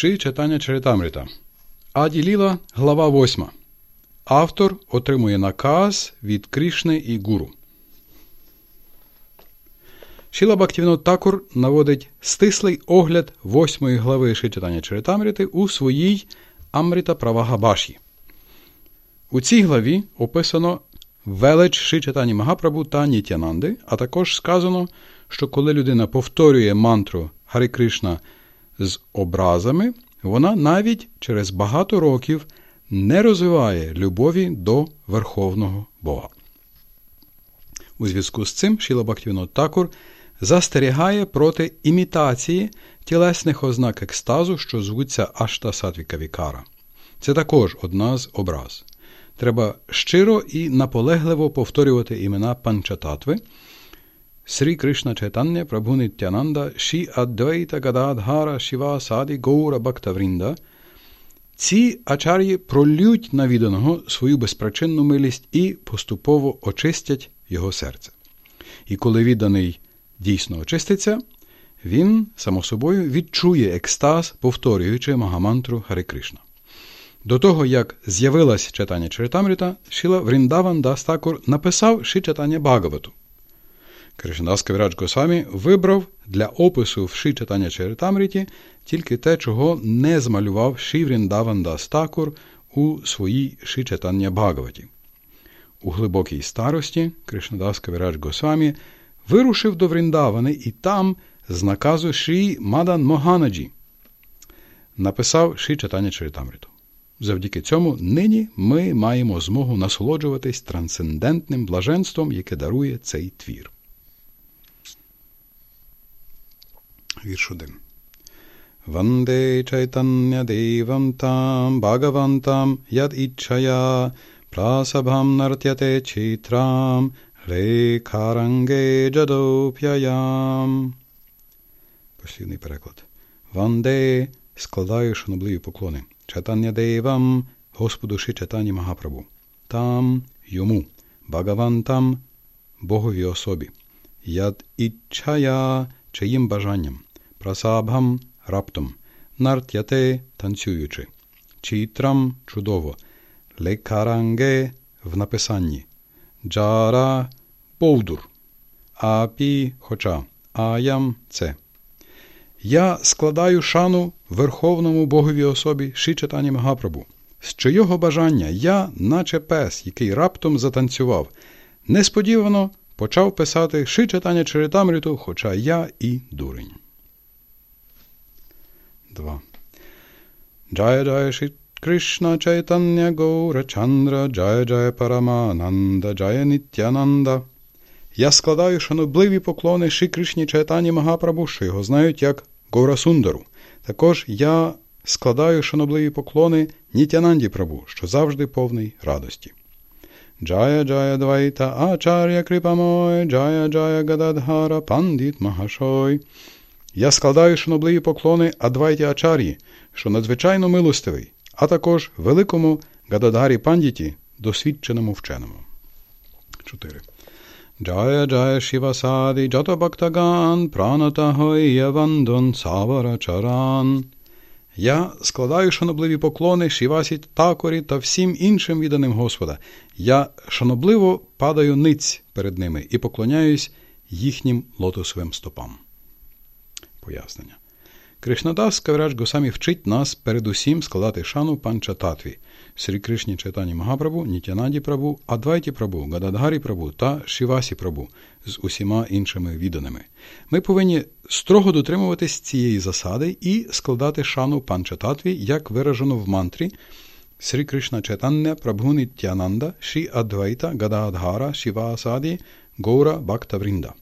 Ши читання Чаритамрита. Аді Ліла, глава 8. Автор отримує наказ від Крішни і Гуру. Шіла Бактівнот Такур наводить стислий огляд восьмої глави Ши читання Чаритамрити у своїй Амрита Правагабаші. У цій главі описано велич Ши читання Магапрабу та Нітянанди, а також сказано, що коли людина повторює мантру Хари Кришна з образами, вона навіть через багато років не розвиває любові до Верховного Бога. У зв'язку з цим Шіла Такур застерігає проти імітації тілесних ознак екстазу, що звуться Ашта Сатвіка Вікара. Це також одна з образ. Треба щиро і наполегливо повторювати імена Панчататви – Sri Krishna Chaitanya Prabhu Nityananda Ші Адвейта Гададгара Шіва Саді Гоура Бактаврінда ці ачар'ї пролють на відданого свою безпричинну милість і поступово очистять його серце. І коли відданий дійсно очиститься, він, само собою, відчує екстаз, повторюючи Магамантру Хари Кришна. До того, як з'явилась читання Чаритамріта, Шіла Вріндаван Дастакур написав Ші читання Багавату. Кришнадас Кавірадж Госамі вибрав для опису в Ши читання Чаритамріті тільки те, чого не змалював Шівріндаванда Стакур у своїй Ши читання Бхагаваті. У глибокій старості Кришнадас Кавірадж Госамі вирушив до Вріндавани і там, з наказу Ші Мадан Моганаджі, написав Ши читання Чаритамріту. Завдяки цьому нині ми маємо змогу насолоджуватись трансцендентним блаженством, яке дарує цей твір. Вірш 1. Ванде чайтання девам там бхагавантам яд іччая прасабхам нартяте читрам рекаранге джадоп'яям. Послідний переклад. Ванде складаю шанобливі поклони. Чайтання девам Господу Ши Чайтані Магапрабу. Там йому, Бхагавантам, Богові особі. Яд іччая чиїм бажанням прасабхам раптом, нартяте танцюючи, чітрам чудово, лекаранге в написанні, джара повдур, апі хоча, аям це. Я складаю шану Верховному Богові особі Шичатані Магапрабу, з чийого бажання я, наче пес, який раптом затанцював, несподівано почав писати Шичатання Чаритамріту, хоча я і дурень. 2. Jaya Jaya Shri Krishna Chaitanya Gaura Chandra Jaya Jaya Paramananda Jaya Nityananda Я складаю шанобливі поклони Ши Кришні Чайтані Магапрабу, що його знають як Гора Сундару. Також я складаю шанобливі поклони Нітянанді Прабу, що завжди повний радості. Джая Джая Двайта Ачар'я Крипамой, Джая Джая Гададхара Пандит Махашой. Я складаю шанобливі поклони Адвайті Ачар'ї, що надзвичайно милостивий, а також великому Гададарі Пандіті, досвідченому вченому. 4. Джая Джая Шівасаді Джата Бактаган Праната Гойя Вандон Савара Чаран. Я складаю шанобливі поклони Шівасі Такорі та всім іншим відданим Господа. Я шанобливо падаю ниць перед ними і поклоняюсь їхнім лотосовим стопам. Пояснення. Кришнадас Каврач Госамі вчить нас передусім складати шану панчататві Срі Кришні Чайтані Магапрабу, Нітянаді Прабу, Адвайті Прабу, Гададгарі Прабу та Шівасі Прабу з усіма іншими відданими. Ми повинні строго дотримуватись цієї засади і складати шану панчататві, як виражено в мантрі Срі Кришна Чайтання Прабху Нітянанда, Ші Адвайта, Гададгара, Шівасаді, Гоура Бактаврінда.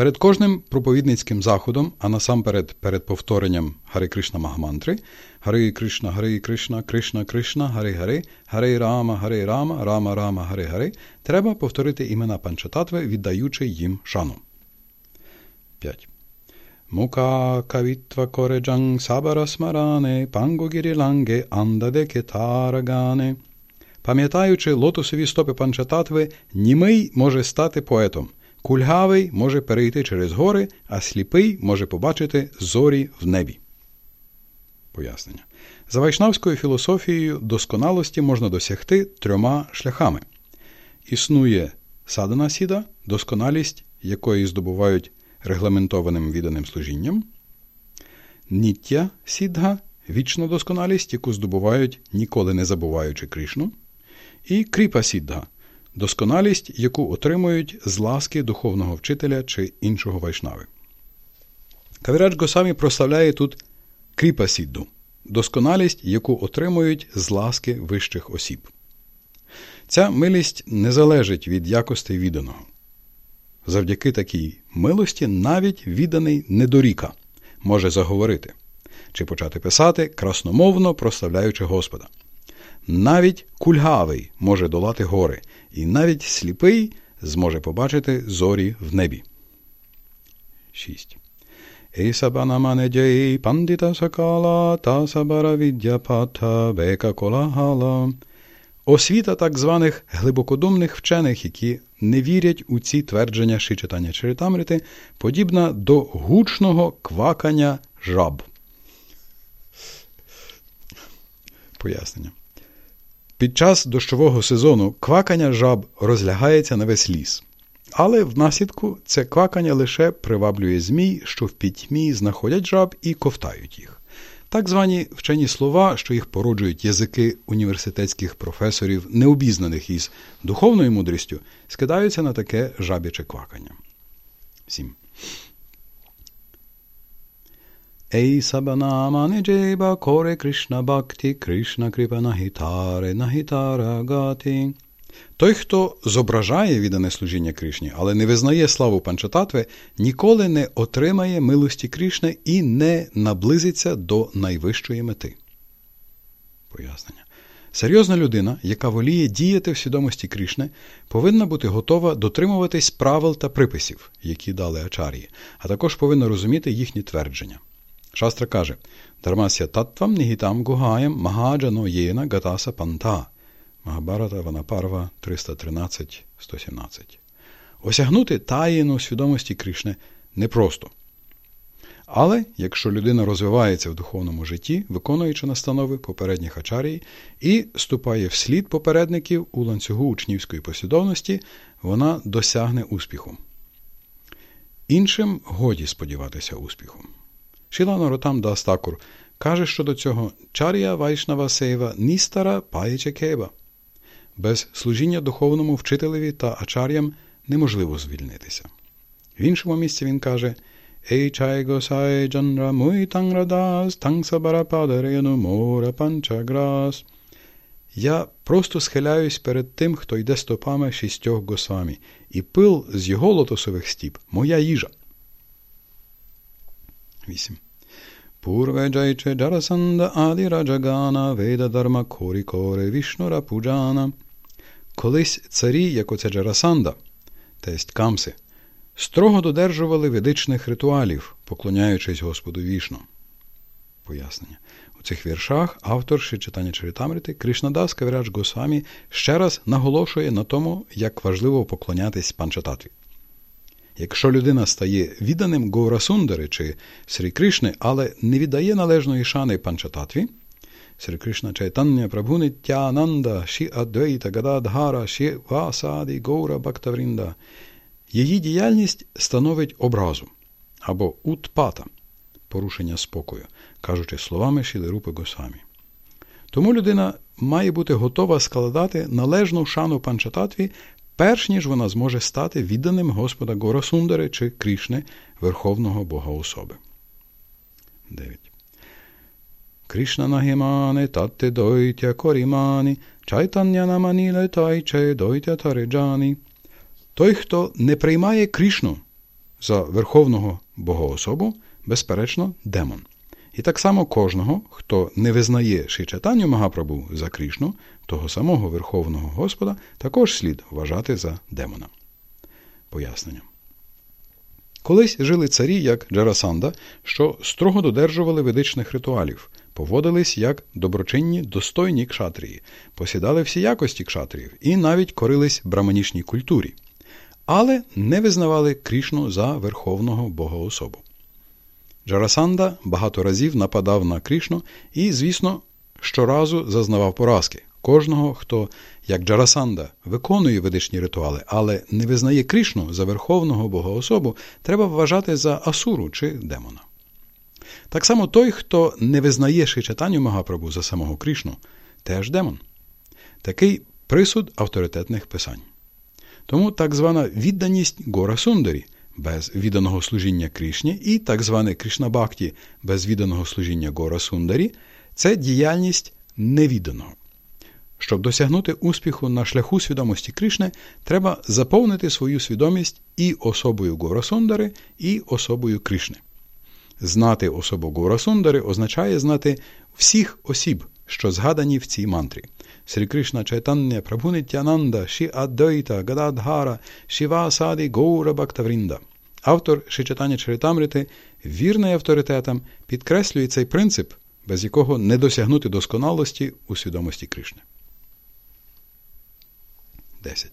Перед кожним проповідницьким заходом, а насамперед перед повторенням Хари Кришна Магамантри, Хари Кришна, Хари Кришна, Кришна Кришна, Хари Хари, Хари Рама, Хари Рама, Рама Рама, Хари Хари, треба повторити імена Панчататви, віддаючи їм шану. 5. Мука кавітва кореджанг сабара смаране, пангогірі ланге, андаде кетарагане. Пам'ятаючи лотосові стопи Панчататви, німий може стати поетом. Кульгавий може перейти через гори, а сліпий може побачити зорі в небі. Пояснення. За вайшнавською філософією досконалості можна досягти трьома шляхами. Існує садана сіда, досконалість, якої здобувають регламентованим відданим служінням, ніття сідга вічна досконалість, яку здобувають, ніколи не забуваючи Кришну, і кріпа сідга досконалість, яку отримують з ласки духовного вчителя чи іншого вайшнави. Кавірадж Госамі прославляє тут кріпа сідду досконалість, яку отримують з ласки вищих осіб. Ця милість не залежить від якостей відданого. Завдяки такій милості навіть відданий недоріка може заговорити чи почати писати, красномовно прославляючи Господа. Навіть кульгавий може долати гори, і навіть сліпий зможе побачити зорі в небі. 6. Ісабанаманеджей пандита сакала та сабара бека колагала. Освіта так званих глибокодумних вчених, які не вірять у ці твердження Шичитання Чаритамрити, подібна до гучного квакання жаб. Пояснення. Під час дощового сезону квакання жаб розлягається на весь ліс. Але внаслідку це квакання лише приваблює змій, що в пітьмі знаходять жаб і ковтають їх. Так звані вчені слова, що їх породжують язики університетських професорів, необізнаних із духовною мудрістю, скидаються на таке жабяче квакання. 7. Ей сабанама неджеба коре Кришна Бхакти, Кришна крипа нахітаре, нахітара гати. Той, хто зображає віддане служіння Кришні, але не визнає славу Панчататви, ніколи не отримає милості Кришни і не наблизиться до найвищої мети. Пояснення. Серйозна людина, яка воліє діяти в свідомості Кришни, повинна бути готова дотримуватись правил та приписів, які дали Ачарії, а також повинна розуміти їхні твердження. Шастра каже: Дармася таттвам нігітам гугаєм магаджано єна гатаса панта. Магабарата Ванапарва 313-117. Осягнути таїну свідомості Кришни непросто. Але якщо людина розвивається в духовному житті, виконуючи настанови попередніх ачарій і ступає вслід попередників у ланцюгу учнівської послідовності, вона досягне успіху. Іншим годі сподіватися успіху. Шілана Ротам Дастакур каже щодо цього Чарія Вайшнава Сейва Ністара Паєче Кеба. Без служіння духовному вчителеві та ачар'ям неможливо звільнитися. В іншому місці він каже Ей чай госай джанра муй танградас тангсабарападарену мора панчаграс. Я просто схиляюсь перед тим, хто йде стопами шістьох госвамі, і пил з його лотосових стіп моя їжа. 8. Purve Jaiche Jarasanda Adi Раджагана Веда Дарма Корі Коре Вішнура Пуджана. Колись царі, як оце Джарасанда, тесть Камси, строго додержували ведичних ритуалів, поклоняючись Господу вішну. Пояснення. У цих віршах автор читання Чаритамрити Кришнадас Кавірадж Госвамі ще раз наголошує на тому, як важливо поклонятись панчататві. Якщо людина стає відданим Говрасундари чи Срі Кришни, але не віддає належної шани панчататві, Срі Кришна Чайтання Прабху Нитянанда, Ші Адвейта Гададгара, Ші Васаді Гаура Бактаврінда, її діяльність становить образу або утпата, порушення спокою, кажучи словами Шілерупи Госамі. Тому людина має бути готова складати належну шану панчататві перш ніж вона зможе стати відданим Господа Гора Сундари чи Крішни, Верховного Бога особи. 9. Кришна нагімане татте дойтя корімані, чайтання наманіле тайче дойтя тариджані. Той, хто не приймає Кришну за Верховного Богоособу, безперечно, демон. І так само кожного, хто не визнає Шичатанню Магапрабу за Кришну, того самого Верховного Господа, також слід вважати за демона. Пояснення. Колись жили царі, як Джарасанда, що строго додержували ведичних ритуалів, поводились як доброчинні достойні кшатрії, посідали всі якості кшатріїв і навіть корились браманічній культурі, але не визнавали Крішну за Верховного Богоособу. Джарасанда багато разів нападав на Крішну і, звісно, щоразу зазнавав поразки. Кожного, хто, як Джарасанда, виконує ведичні ритуали, але не визнає Крішну за верховного богоособу, треба вважати за асуру чи демона. Так само той, хто не визнає Шичатаню Магапрабу за самого Крішну, теж демон. Такий присуд авторитетних писань. Тому так звана відданість Гора Сундарі без відданого служіння Крішні і так зване Кришнабакті без відданого служіння Гора Сундарі це діяльність невідданого. Щоб досягнути успіху на шляху свідомості Кришни, треба заповнити свою свідомість і особою Гора Сундари, і особою Кришни. Знати особу Гора Сундари означає знати всіх осіб, що згадані в цій мантрі. Срі Кришна Чайтання Прабхунітянанда Ші Аддойта Гададгара Шівасаді Гоура Бактаврінда. Автор Шичатання Чаритамрити, вірний авторитетам, підкреслює цей принцип, без якого не досягнути досконалості у свідомості Кришни. 10.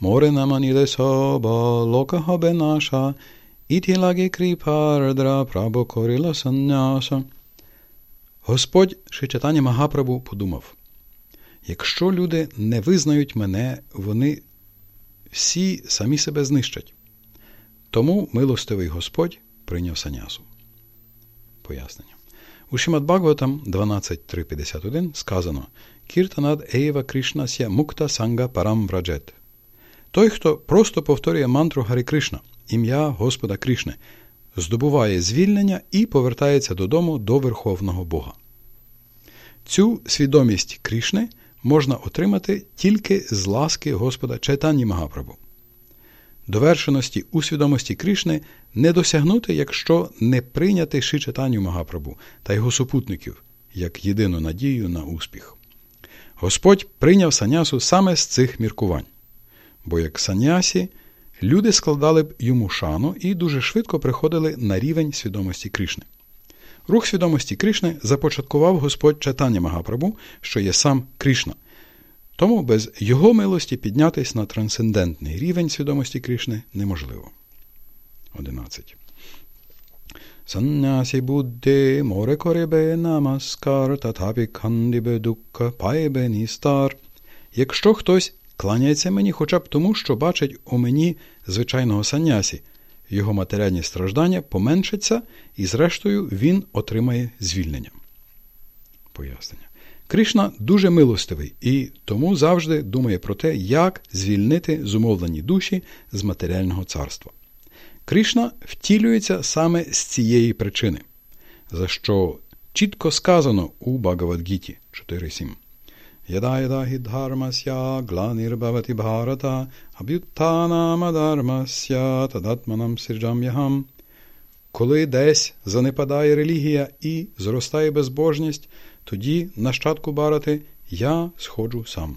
Море наманіде соба, лока хабе наша, ітілагі кріпардра, прабо коріла санняса. Господь Шичатання Магапрабу подумав, якщо люди не визнають мене, вони всі самі себе знищать. Тому милостивий Господь прийняв санясу. Пояснення. У Шимат Бхагаватам 12.351 сказано Кіртанад Ейва Кришнася Мукта Санга Парам Враджет. Той, хто просто повторює мантру Гарі Кришна, ім'я Господа Кришни, здобуває звільнення і повертається додому до Верховного Бога. Цю свідомість Кришни можна отримати тільки з ласки Господа Чайтані Магапрабу. Довершеності у свідомості Кришни не досягнути, якщо не прийняти Шичатаню Магапрабу та його супутників як єдину надію на успіх. Господь прийняв санясу саме з цих міркувань, бо як санясі люди складали б йому шану і дуже швидко приходили на рівень свідомості Кришни. Рух свідомості Кришни започаткував Господь Чайтання Магапрабу, що є сам Кришна – тому без його милості піднятись на трансцендентний рівень свідомості Кришни неможливо. 11. Саннясі море коребе намаскар татапі кандібе дукка. Якщо хтось кланяється мені хоча б тому, що бачить у мені звичайного саннясі, його матеріальні страждання поменшаться, і, зрештою, він отримає звільнення. Пояснення. Кришна дуже милостивий і тому завжди думає про те, як звільнити зумовлені душі з матеріального царства. Кришна втілюється саме з цієї причини, за що чітко сказано у Багавадгіті 4.7. Яда хідгармася гланірбавати бхарата аб'юттанамадармася тадатманам сирджам'ягам. Коли десь занепадає релігія і зростає безбожність, тоді, нащадку барати, я сходжу сам.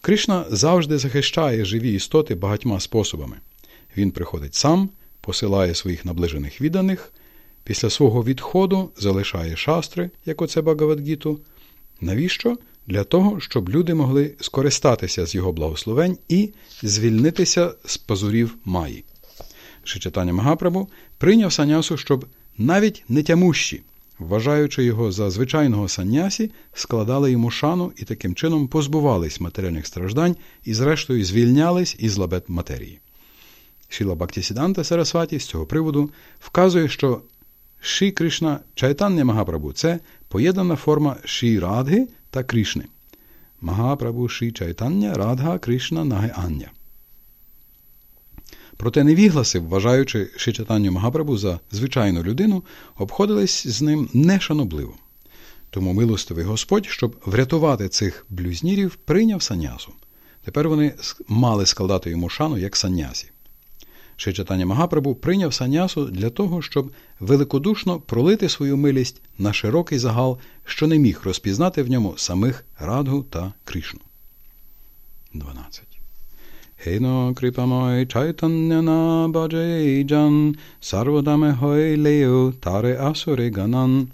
Кришна завжди захищає живі істоти багатьма способами. Він приходить сам, посилає своїх наближених відданих, після свого відходу залишає шастри, як оце Багавадгіту. Навіщо? Для того, щоб люди могли скористатися з його благословень і звільнитися з пазурів Маї. Шичатання Магапрабу прийняв санясу, щоб навіть нетямущі, вважаючи його за звичайного саннясі, складали йому шану і таким чином позбувались матеріальних страждань і, зрештою, звільнялись із лабет матерії. Шіла Бактісіданта Сарасваті з цього приводу вказує, що Ші Кришна Чайтання Магапрабу це поєднана форма Ші Радги та Кришни. Магапрабу Ші Чайтання Радга Кришна Наге Ання. Проте невігласи, вважаючи Шичатанню Магапрабу за звичайну людину, обходились з ним нешанобливо. Тому милостивий Господь, щоб врятувати цих блюзнірів, прийняв санясу. Тепер вони мали складати йому шану як санясі. Шичатання Магапрабу прийняв санясу для того, щоб великодушно пролити свою милість на широкий загал, що не міг розпізнати в ньому самих Радгу та Кришну. 12. Heno kripamoy chaitanyana bhajejan sarvadame hoy leo tare asure ганан.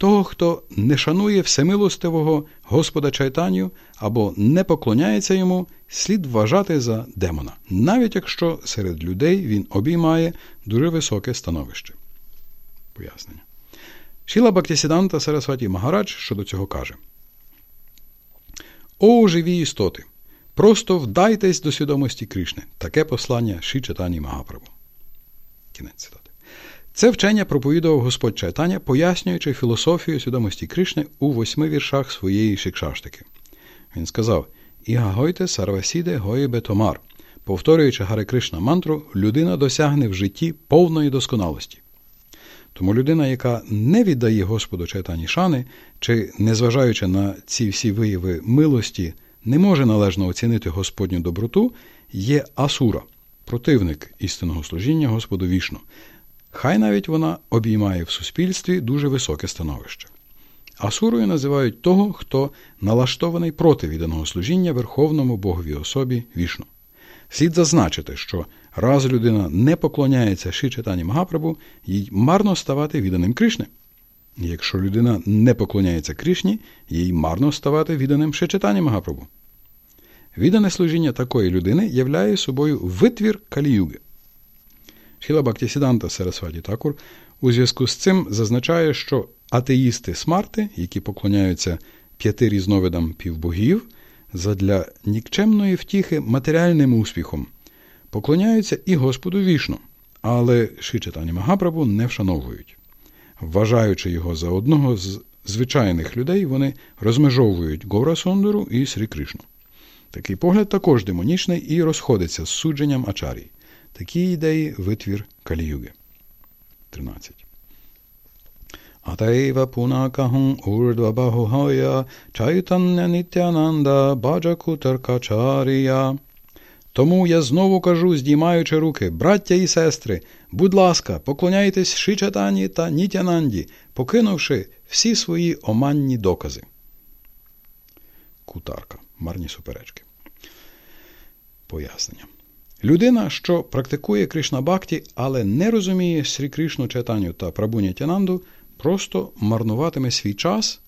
того, хто не шанує всемилостивого Господа Чайтаню або не поклоняється йому, слід вважати за демона, навіть якщо серед людей він обіймає дуже високе становище. Пояснення. Шіла Бактісіданта Сарасваті Магарадж щодо цього каже: О, живі істоти! Просто вдайтесь до свідомості Кришни. Таке послання Ші Читані Магапрабу. Кінець цитати. Це вчення проповідував Господь Чайтаня, пояснюючи філософію свідомості Кришни у восьми віршах своєї шикшаштики. Він сказав: Ігагойте сарвасіде гої бетомар. Повторюючи Гари Кришна мантру, людина досягне в житті повної досконалості. Тому людина, яка не віддає Господу Чайтані шани, чи, незважаючи на ці всі вияви милості, не може належно оцінити Господню доброту, є асура, противник істинного служіння Господу вішну. Хай навіть вона обіймає в суспільстві дуже високе становище. Асурою називають того, хто налаштований проти відданого служіння Верховному Боговій особі вішну. Слід зазначити, що раз людина не поклоняється Ші Читані Магапрабу, їй марно ставати відданим Кришне. Якщо людина не поклоняється Кришні, їй марно ставати відданим Ші Магапрабу. Віддане служіння такої людини являє собою витвір каліюги. Шіла Бактісіданта Сарасваді Такур у зв'язку з цим зазначає, що атеїсти смарти, які поклоняються п'яти різновидам півбогів, задля нікчемної втіхи матеріальним успіхом, поклоняються і Господу вішну, але Шичатані Магапрабу не вшановують. Вважаючи його за одного з звичайних людей, вони розмежовують Гора Сондору і Срі Кришну. Такий погляд також демонічний і розходиться з судженням Ачарій. Такі ідеї витвір Каліюги. 13. Атаєва пунакахум урдвабахугая чайтання нітянанда баджакутаркачарія. Тому я знову кажу, здіймаючи руки, браття і сестри, будь ласка, поклоняйтесь Шичатані та Нітянанді, покинувши всі свої оманні докази. Кутарка. Марні суперечки. Пояснення. Людина, що практикує Кришна Бхакті, але не розуміє Срі Кришну Чайтаню та Прабуня Тянанду, просто марнуватиме свій час,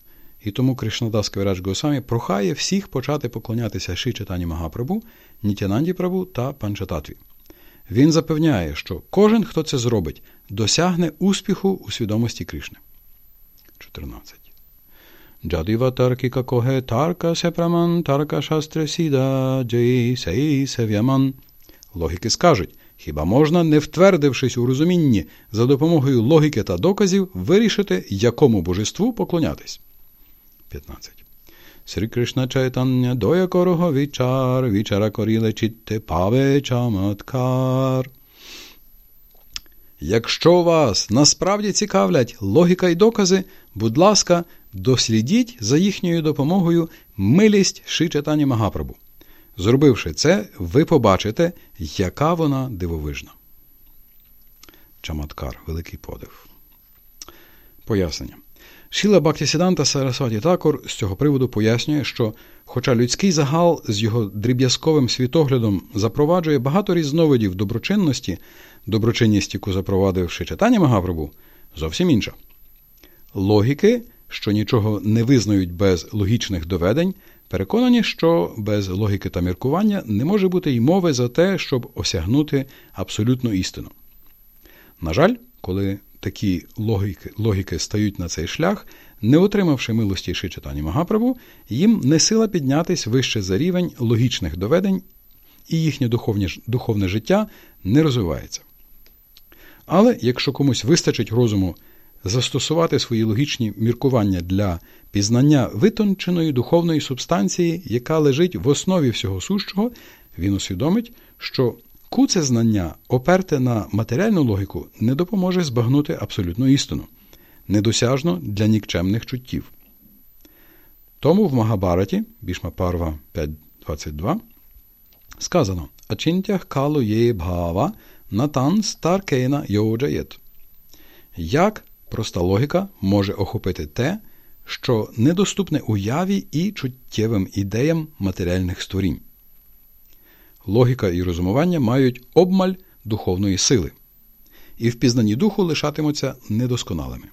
і тому Кришнадас Кавірадж Госамі прохає всіх почати поклонятися Ші Чайтані Магапрабу, Нітянанді Прабу та Панчататві. Він запевняє, що кожен, хто це зробить, досягне успіху у свідомості Кришни. 14. Джадива таркіка коге тарка сепраман, тарка шастре сіда, джей сей сев'яман. Логіки скажуть, хіба можна, не втвердившись у розумінні, за допомогою логіки та доказів, вирішити, якому божеству поклонятись? 15. Срі Кришна Чайтання доя корого вічар, вічара коріле чітте паве чаматкар. Якщо вас насправді цікавлять логіка і докази, будь ласка, дослідіть за їхньою допомогою милість Шичатані Магапрабу. Зробивши це, ви побачите, яка вона дивовижна. Чаматкар великий подив. Пояснення. Шіла Бактісіданта Сарасваті Такор з цього приводу пояснює, що, хоча людський загал з його дріб'язковим світоглядом запроваджує багато різновидів доброчинності, доброчинність, яку запровадив Шичатані Магапрабу, зовсім інша. Логіки, що нічого не визнають без логічних доведень, переконані, що без логіки та міркування не може бути й мови за те, щоб осягнути абсолютну істину. На жаль, коли такі логіки логіки стають на цей шлях, не отримавши милості читання Магапрабу, їм не сила піднятись вище за рівень логічних доведень, і їхнє духовне, духовне життя не розвивається. Але якщо комусь вистачить розуму застосувати свої логічні міркування для пізнання витонченої духовної субстанції, яка лежить в основі всього сущого, він усвідомить, що куце знання, оперте на матеріальну логіку, не допоможе збагнути абсолютну істину, недосяжно для нікчемних чуттів. Тому в Магабараті, Бішма Парва 5.22, сказано Ачинтях калу є бхава натан старкейна йоджаєт. Як проста логіка може охопити те, що недоступне уяві і чуттєвим ідеям матеріальних створінь. Логіка і розумування мають обмаль духовної сили, і в пізнанні духу лишатимуться недосконалими.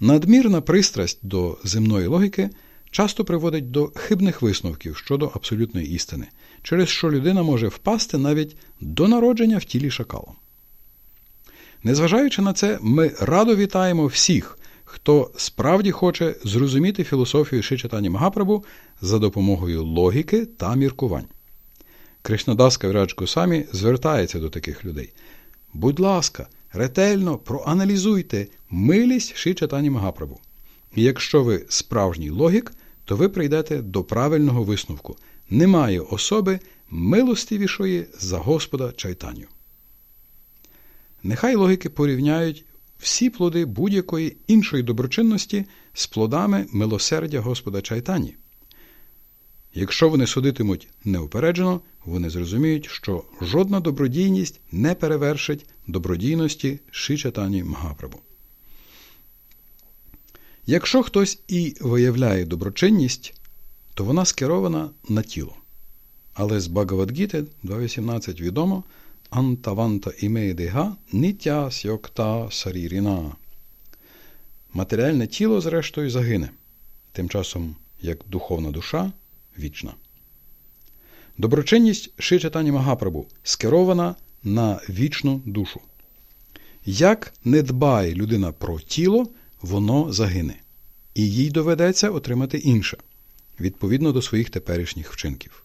Надмірна пристрасть до земної логіки часто приводить до хибних висновків щодо абсолютної істини, через що людина може впасти навіть до народження в тілі шакала. Незважаючи на це, ми радо вітаємо всіх, хто справді хоче зрозуміти філософію Шичатані Магапрабу за допомогою логіки та міркувань. Кришнадас Кавірадж Госамі звертається до таких людей. Будь ласка, ретельно проаналізуйте милість Шичатані Магапрабу. І якщо ви справжній логік, то ви прийдете до правильного висновку. Немає особи милостивішої за Господа Чайтаню. Нехай логіки порівняють всі плоди будь-якої іншої доброчинності з плодами милосердя Господа Чайтані. Якщо вони судитимуть неупереджено, вони зрозуміють, що жодна добродійність не перевершить добродійності Шичатані Магапрабу. Якщо хтось і виявляє доброчинність, то вона скерована на тіло. Але з Багавадгіти 2.18 відомо Антаванта імейдига ниття сьокта саріріна. Матеріальне тіло, зрештою, загине, тим часом як духовна душа вічна. Доброчинність Шичатані Магапрабу скерована на вічну душу. Як не дбає людина про тіло, воно загине, і їй доведеться отримати інше, відповідно до своїх теперішніх вчинків.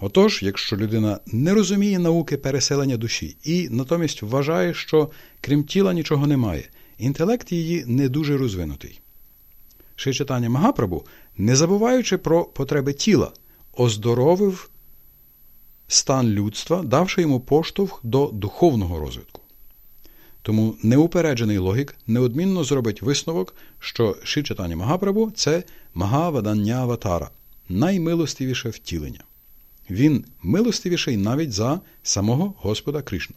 Отож, якщо людина не розуміє науки переселення душі і натомість вважає, що крім тіла нічого немає, інтелект її не дуже розвинутий. Шичатання Магапрабу, не забуваючи про потреби тіла, оздоровив стан людства, давши йому поштовх до духовного розвитку. Тому неупереджений логік неодмінно зробить висновок, що Шичатання Магапрабу це Магаваданняватара, наймилостивіше втілення. Він милостивіший навіть за самого Господа Кришну.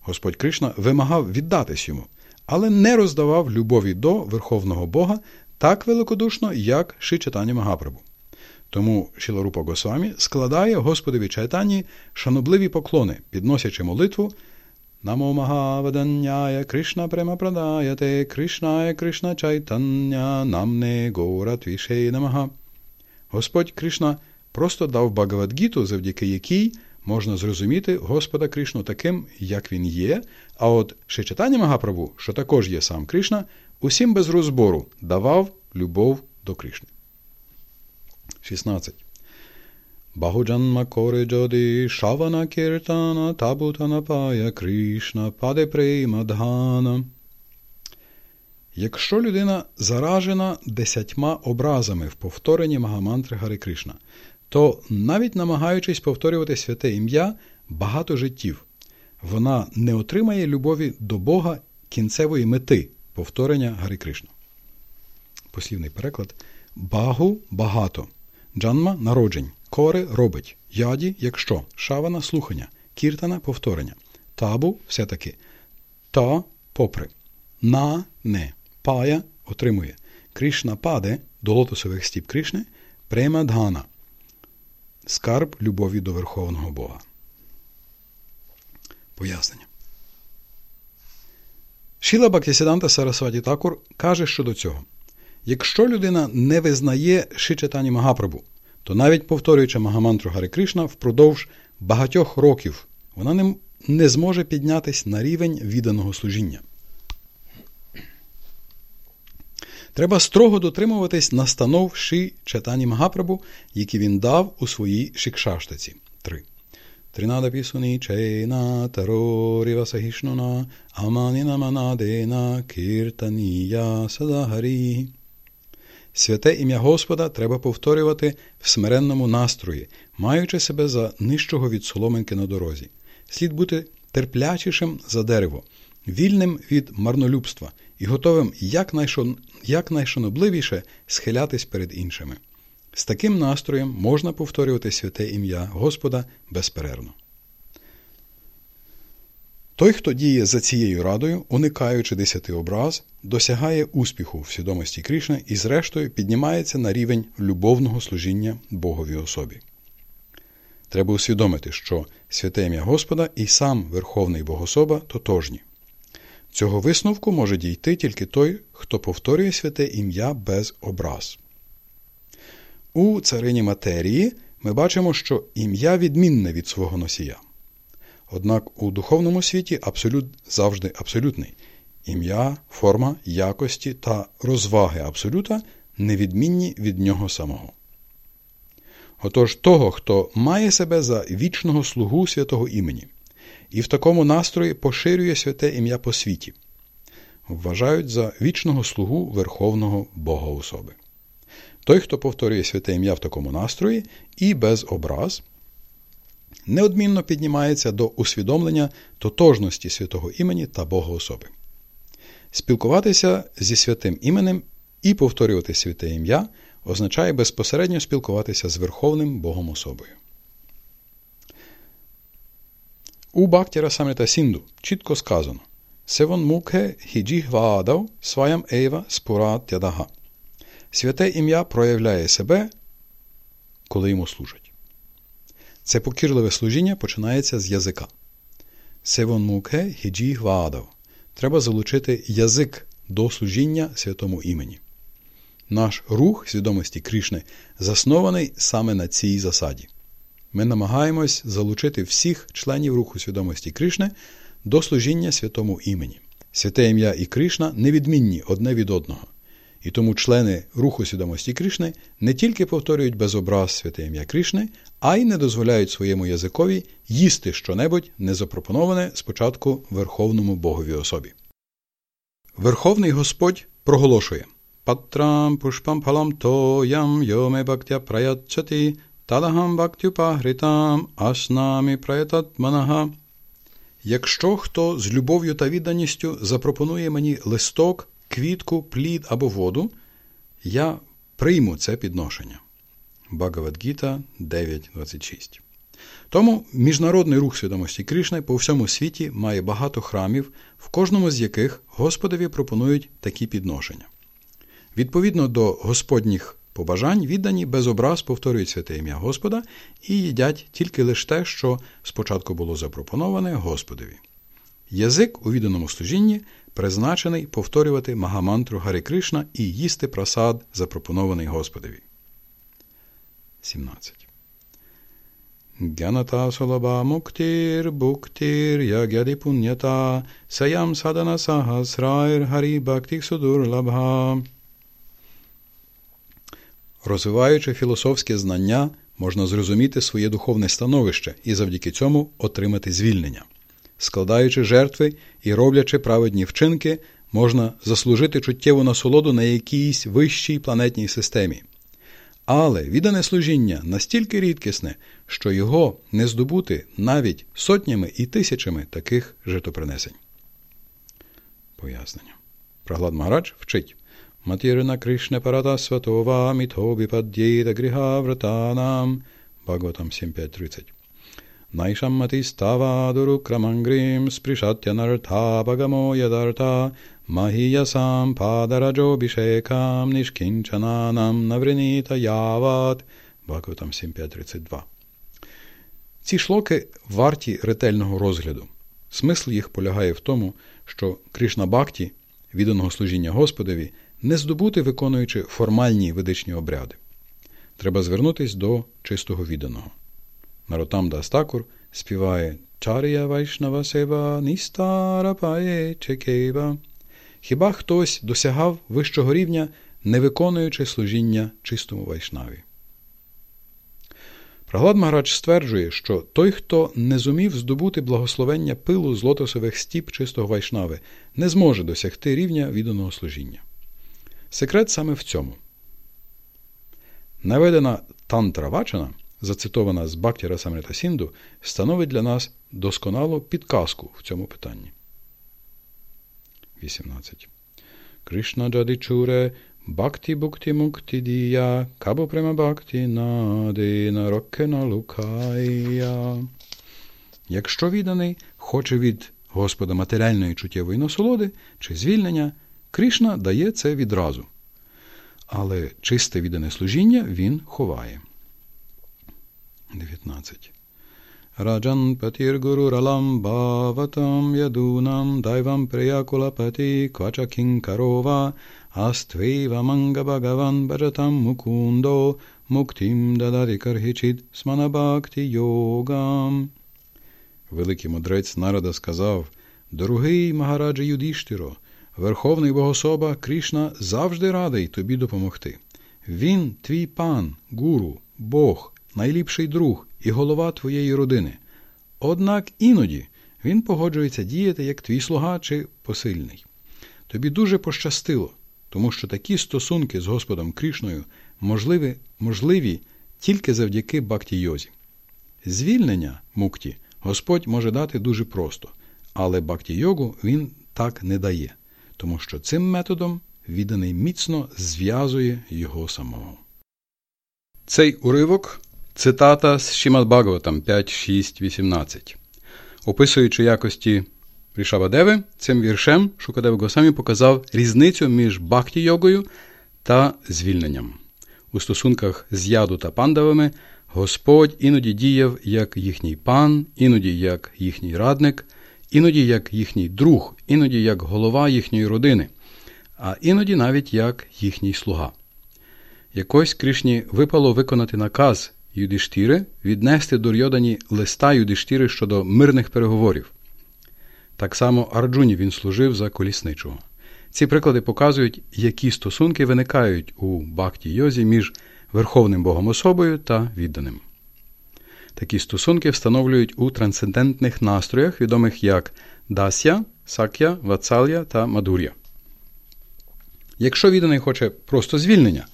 Господь Кришна вимагав віддатись йому, але не роздавав любові до Верховного Бога так великодушно, як Шичатані Магапрабу. Тому Шіларупа Госвамі складає Господові Чайтані шанобливі поклони, підносячи молитву Намо Магаваданняя Кришна Према Прадаяте Кришная Кришна Чайтання Намне Гора Твішей Намага. Господь Кришна просто дав Багавадгіту, завдяки якій можна зрозуміти Господа Кришну таким, як він є, а от Шичатані Магапрабу, що також є сам Кришна, усім без розбору давав любов до Кришни. 16. Багуджанма коре джоди шавана кіртана табутана пая Кришна паде прейма. Якщо людина заражена десятьма образами в повторенні Магамантри Гари Кришна, то навіть намагаючись повторювати святе ім'я багато життів, вона не отримає любові до Бога кінцевої мети повторення Гари Кришна. Послівний переклад Багу багато. Джанма народжень. Коре робить. Яді, якщо, шавана слухання, кіртана повторення. Табу все-таки. Та попри. На не. Пая отримує. Кришна паде до лотосових стіп Кришни. Према дгана скарб любові до Верховного Бога. Пояснення. Шіла Бактісіданта Сарасваті Такур каже щодо цього: якщо людина не визнає Шичатані Магапрабу, то навіть повторюючи Магамантру Гари Кришна впродовж багатьох років вона не, не зможе піднятися на рівень відданого служіння. Треба строго дотримуватись настанов Ши Чатані Магапрабу, які він дав у своїй шикшаштаці. 3. Пісуні чейна тароріва сагішнуна аманіна манадена кіртанія садагарі. Святе ім'я Господа треба повторювати в смиренному настрої, маючи себе за нижчого від соломинки на дорозі. Слід бути терплячішим за дерево, вільним від марнолюбства і готовим якнайшанобливіше схилятись перед іншими. З таким настроєм можна повторювати святе ім'я Господа безперервно. Той, хто діє за цією радою, уникаючи десяти образ, досягає успіху в свідомості Кришни і, зрештою, піднімається на рівень любовного служіння Боговій особі. Треба усвідомити, що святе ім'я Господа і сам Верховний Богособа тотожні. Цього висновку може дійти тільки той, хто повторює святе ім'я без образ. У царині матерії ми бачимо, що ім'я відмінне від свого носія. Однак у духовному світі абсолют завжди абсолютний. Ім'я, форма, якості та розваги абсолюта невідмінні від нього самого. Отож того, хто має себе за вічного слугу святого імені, і в такому настрої поширює святе ім'я по світі, вважають за вічного слугу Верховного Бога особи. Той, хто повторює святе ім'я в такому настрої і без образ, неодмінно піднімається до усвідомлення тотожності святого імені та Бога особи. Спілкуватися зі святим іменем і повторювати святе ім'я означає безпосередньо спілкуватися з Верховним Богом особою. У Бактіра Самрита Сінду чітко сказано Севон мукhe хіджіх ваадав сваям ейва спурат тядага. Святе ім'я проявляє себе, коли йому служать. Це покірливе служіння починається з язика. Севон мукhe хіджіх ваадав. Треба залучити язик до служіння святому імені. Наш рух свідомості Кришни заснований саме на цій засаді. Ми намагаємось залучити всіх членів руху свідомості Кришни до служіння святому імені. Святе ім'я і Кришна невідмінні одне від одного. І тому члени руху свідомості Кришни не тільки повторюють без образ святе ім'я Кришни, а й не дозволяють своєму язикові їсти щонебудь незапропоноване спочатку Верховному Богові особі. Верховний Господь проголошує Патрам пушпам палам тоям йоме бактя праячати Тадахам бактюпагритам ашнамі праятатманага. Якщо хто з любов'ю та відданістю запропонує мені листок, квітку, плід або воду, я прийму це підношення. Багавадгіта 9.26. Тому міжнародний рух свідомості Кришни по всьому світі має багато храмів, в кожному з яких Господові пропонують такі підношення. Відповідно до Господніх побажань віддані без образ повторюють святе ім'я Господа і їдять тільки лише те, що спочатку було запропоноване Господові. Язик у відданому служінні призначений повторювати Магамантру Гари Кришна і їсти прасад, запропонований Господові. 17. Гянатах сулабха муктір бхуктір ягяді пуньятах сеям садхана сахасрайр харі бхактіх судурлабха Розвиваючи філософське знання, можна зрозуміти своє духовне становище і завдяки цьому отримати звільнення складаючи жертви і роблячи праведні вчинки, можна заслужити чуттєву насолоду на якійсь вищій планетній системі. Але віддане служіння настільки рідкісне, що його не здобути навіть сотнями і тисячами таких житопринесень. Пояснення. Праглад Магарадж вчить. Матірна Кришна Парата Святова Мітхобі Паддєта Гріга Вратанам. Баготам 7.5.30 नैषम्मतिस्तावादुरुक्रमङ्ग्रीं स्पृशत्यनर्थापगमो यदर्था महीयसां पादरजोऽभिषेकां निष्किञ्चनानां न вриніта яват. Бхагаватам 7.5.32 Ці шлоки варті ретельного розгляду. Смисл їх полягає в тому, що Кришна Бхакті, відданого служіння Господові, не здобути, виконуючи формальні ведичні обряди. Треба звернутись до чистого відданого. Наротам Дастакур співає Чарія Вайшнава Сева Ністара Чекева. Хіба хтось досягав вищого рівня, не виконуючи служіння чистому вайшнаві? Праглад Магарадж стверджує, що той, хто не зумів здобути благословення пилу з лотосових стіп чистого вайшнави, не зможе досягти рівня відданого служіння. Секрет саме в цьому. Наведена тантра Вачана, зацитована з Бактіра Самрита Сінду, становить для нас досконалу підказку в цьому питанні. 18. Кришна Джадичуре Бхакти Букти Мукти Дія Кабо Према Бхакти Надина Роккена Лукая. Якщо відданий хоче від Господа матеріальної чуттєвої насолоди чи звільнення, Кришна дає це відразу. Але чисте віддане служіння він ховає. 19. Rajan Patir Guru Ralam Bhavatam Yadunam Daivam Priyakulapati Kvacha Kinkarova Astveva Manga Bhagavan Bhajatam Mukundo Муктім дадари каргічід сманабакті йогам. Великий мудрець народа сказав Дорогий Магараджа Юдіштиро, Верховний Богособа Крішна завжди радий тобі допомогти. Він твій пан, гуру, Бог, найліпший друг і голова твоєї родини. Однак іноді він погоджується діяти як твій слуга чи посильний. Тобі дуже пощастило, тому що такі стосунки з Господом Крішною можливі, можливі тільки завдяки бакті-йозі. Звільнення мукті Господь може дати дуже просто, але бакті-йогу він так не дає, тому що цим методом відданий міцно зв'язує його самого. Цей уривок цитата з Шімад Бхагаватам 5, 6, 18. Описуючи якості Рішабадеви, цим віршем Шукадев Госамі показав різницю між бхакті-йогою та звільненням. У стосунках з яду та пандавами Господь іноді діяв як їхній пан, іноді як їхній радник, іноді як їхній друг, іноді як голова їхньої родини, а іноді навіть як їхній слуга. Якось Кришні випало виконати наказ Юдиштіри віднести до Рйодані листа Юдиштіри щодо мирних переговорів. Так само Арджуні він служив за колісничого. Ці приклади показують, які стосунки виникають у бхакті йозі між Верховним Богом особою та відданим. Такі стосунки встановлюють у трансцендентних настроях, відомих як дасya, сакya, вацалya та мадур'я. Якщо відданий хоче просто звільнення,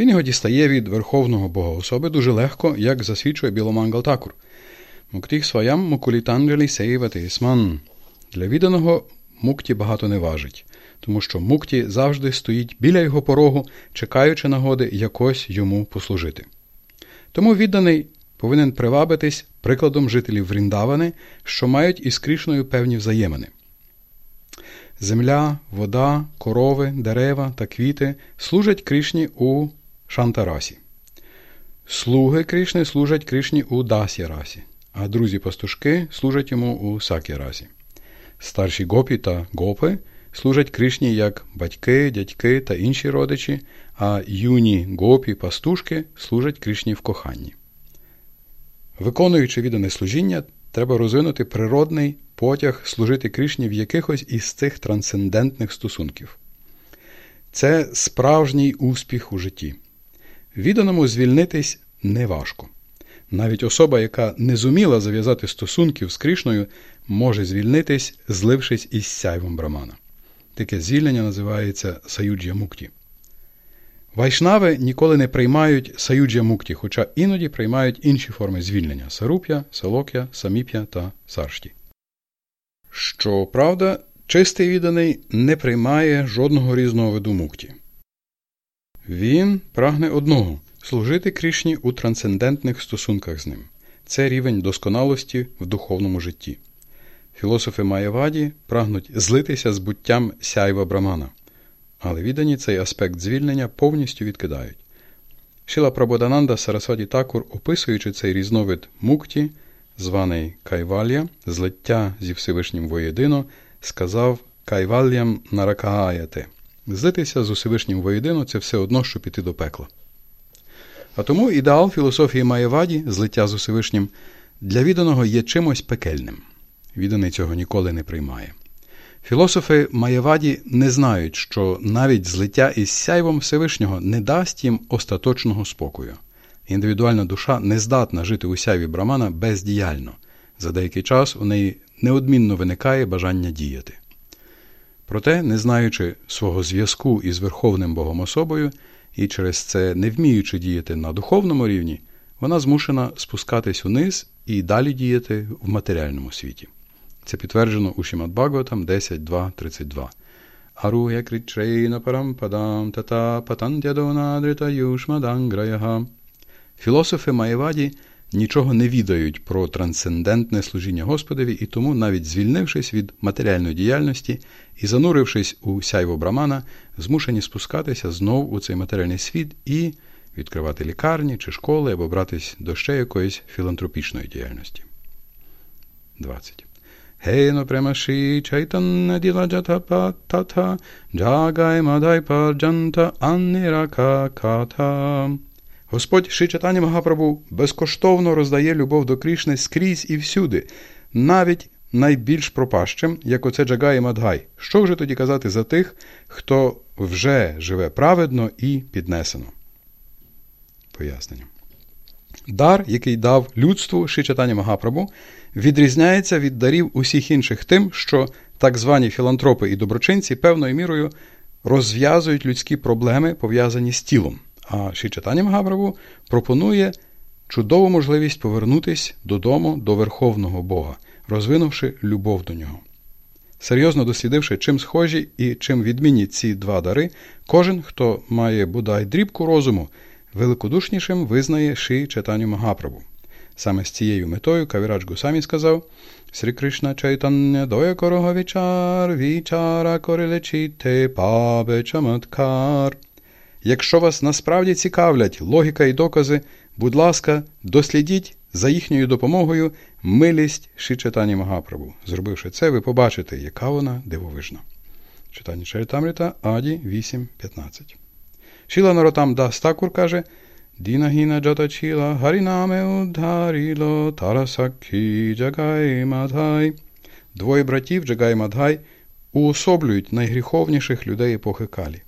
він його дістає від Верховного Бога особи дуже легко, як засвідчує Біломангал Такур. Муктіх своям мукулітанджелі сейвати ісман. Для відданого мукті багато не важить тому що мукті завжди стоїть біля його порогу, чекаючи нагоди якось йому послужити. Тому відданий повинен привабитись прикладом жителів Вріндавани, що мають із Крішною певні взаємини. Земля, вода, корови, дерева та квіти служать Крішні у Шантарасі. Слуги Крішни служать Крішні у Дас'ярасі, а друзі-пастушки служать йому у Сак'ярасі. Старші гопі та гопи служать Кришні як батьки, дядьки та інші родичі, а юні гопі пастушки служать Кришні в коханні. Виконуючи віддане служіння, треба розвинути природний потяг служити Кришні в якихось із цих трансцендентних стосунків. Це справжній успіх у житті. Відданому звільнитись неважко. Навіть особа, яка не зуміла зав'язати стосунків з Кришною, може звільнитись, злившись із сяйвом брамана. Таке звільнення називається саюджя мукті. Вайшнави ніколи не приймають саюджя мукті, хоча іноді приймають інші форми звільнення саруп'я, салок'я, саміп'я та саршті. Щоправда, чистий відданий не приймає жодного різного виду мукті. Він прагне одного служити Крішні у трансцендентних стосунках з ним. Це рівень досконалості в духовному житті. Філософи Маєваді прагнуть злитися з буттям сяйва брамана, але віддані цей аспект звільнення повністю відкидають. Шіла Прабодананда Сарасваді Такур, описуючи цей різновид мукті, званий Кайвалія, злиття зі Всевишнім воєдино, сказав Кайвалям наракааяте. Злитися з Усевишнім воєдино це все одно, що піти до пекла. А тому ідеал філософії Маєваді, злиття з Усевишнім, для відданого є чимось пекельним відданий цього ніколи не приймає. Філософи Маєваді не знають, що навіть злиття із сяйвом Всевишнього не дасть їм остаточного спокою. Індивідуальна душа не здатна жити у сяйві брамана бездіяльно. За деякий час у неї неодмінно виникає бажання діяти. Проте, не знаючи свого зв'язку із Верховним Богом особою і через це не вміючи діяти на духовному рівні, вона змушена спускатись униз і далі діяти в матеріальному світі. Це підтверджено у Шімат Бхагаватам 10.2.32. Аруя кричейна парампадам тата патантядонадрита юшмаданграяга. Філософи Маєваді нічого не відають про трансцендентне служіння Господові і тому, навіть звільнившись від матеріальної діяльності і занурившись у сяйво брамана, змушені спускатися знов у цей матеріальний світ і відкривати лікарні чи школи або братись до ще якоїсь філантропічної діяльності. 20. Heno премаші чайтанна діладжата патата, джагай мадай парджанта аннірака ката. Господь Ши Чатані Магапрабу безкоштовно роздає любов до Крішни скрізь і всюди, навіть найбільш пропащим, як оце Джагай і Мадгай. Що вже тоді казати за тих, хто вже живе праведно і піднесено? Пояснення. Дар, який дав людству Шичатані Магапрабу, відрізняється від дарів усіх інших тим, що так звані філантропи і доброчинці певною мірою розв'язують людські проблеми, пов'язані з тілом. А Шичатані Магапрабу пропонує чудову можливість повернутися додому до Верховного Бога, розвинувши любов до нього. Серйозно дослідивши, чим схожі і чим відмінні ці два дари, кожен, хто має бодай дрібку розуму, великодушнішим визнає Ши Чайтаню Магапрабу. Саме з цією метою Кавірадж Гусамі сказав Срі Кришна Чайтання доя корога вічар, вічара корелечіте пабе чаматкар. Якщо вас насправді цікавлять логіка і докази, будь ласка, дослідіть за їхньою допомогою милість Шичатані Магапрабу. Зробивши це, ви побачите, яка вона дивовижна. Читання Чаритамріта Аді 8.15 Шіла Наротам Дас Такур каже Дінагіна Джатачіла Гарінаме Уддаріло Тарасакхі Джагай Мадгай. Двоє братів Джагай Мадгай уособлюють найгріховніших людей епохи Калі.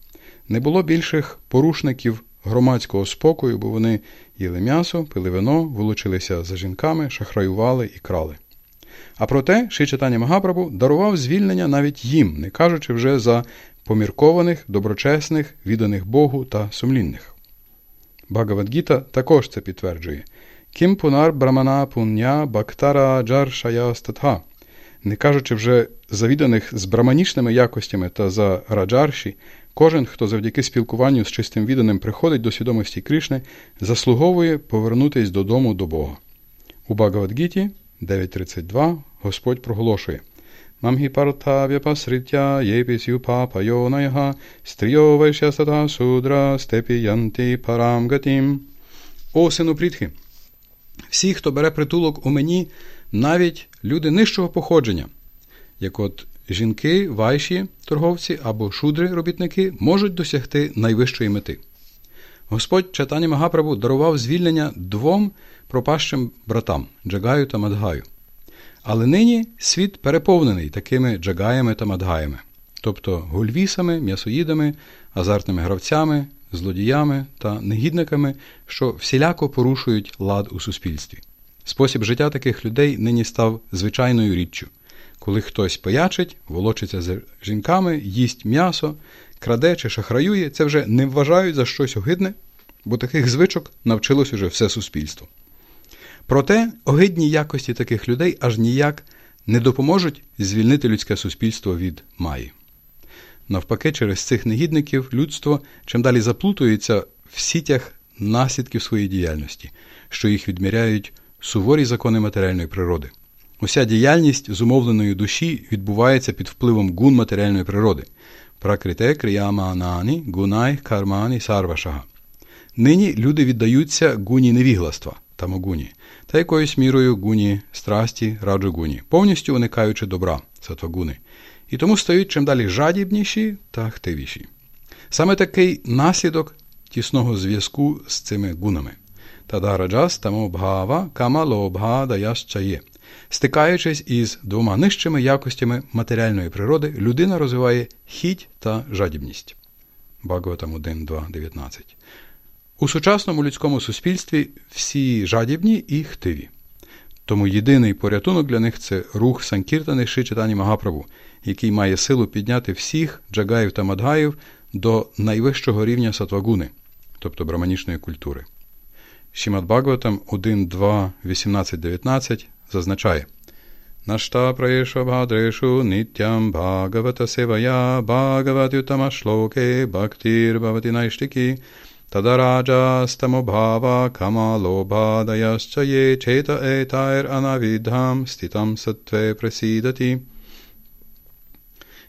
Не було більших порушників громадського спокою, бо вони їли м'ясо, пили вино, вилучилися за жінками, шахраювали і крали. А проте Шичатані Магапрабу дарував звільнення навіть їм, не кажучи вже за поміркованих, доброчесних, відданих Богу та сумлінних. Багавадгіта також це підтверджує Кім пунар брамана пуння бактара джаршая статха, не кажучи вже завіданих з браманічними якостями та за раджарші, кожен, хто завдяки спілкуванню з чистим відданим приходить до свідомості Кришни, заслуговує повернутись додому до Бога. У Багавадгіті 9.32 Господь проголошує судра степіянти парам гатім. О, сину Прітхи! Всі, хто бере притулок у мені, навіть люди нижчого походження, як от жінки, вайші, торговці або шудри робітники, можуть досягти найвищої мети. Господь Чатані Магапрабу дарував звільнення двом пропащим братам Джагаю та Мадгаю. Але нині світ переповнений такими джагаями та мадгаями, тобто гульвісами, м'ясоїдами, азартними гравцями, злодіями та негідниками, що всіляко порушують лад у суспільстві. Спосіб життя таких людей нині став звичайною річчю. Коли хтось паячить, волочиться з жінками, їсть м'ясо, краде чи шахраює, це вже не вважають за щось огидне, бо таких звичок навчилось уже все суспільство. Проте огидні якості таких людей аж ніяк не допоможуть звільнити людське суспільство від маї. Навпаки, через цих негідників людство чим далі заплутується в сітях наслідків своєї діяльності, що їх відміряють суворі закони матеріальної природи. Уся діяльність зумовленої душі відбувається під впливом гун матеріальної природи. Пракрите кріяманані гунай кармані сарвашага. Нині люди віддаються гуні невігластва тамогуні, та якоюсь мірою гуні страсті раджогуні, повністю уникаючи добра сатвагуни, і тому стають чим далі жадібніші та хтивіші. Саме такий наслідок тісного зв'язку з цими гунами. Тадараджас тамобгава камалобга даящає. Стикаючись із двома нижчими якостями матеріальної природи, людина розвиває хіть та жадібність. Багаватам 1.2.19 у сучасному людському суспільстві всі жадібні і хтиві. Тому єдиний порятунок для них це рух Санкіртани Шичатані Магаправу, який має силу підняти всіх джагаїв та мадгаїв до найвищого рівня сатвагуни, тобто браманічної культури. Шімат Бхагаватам 1, 2, 18, 19 зазначає Нашта праєша бхадрешу ниттям бхагавата севая бхагаватютама шлоке бхактир бхавати найштики Тадараджастамобхава камалобхадаящає чета етайр анавідхам ститам сатве пресідаті.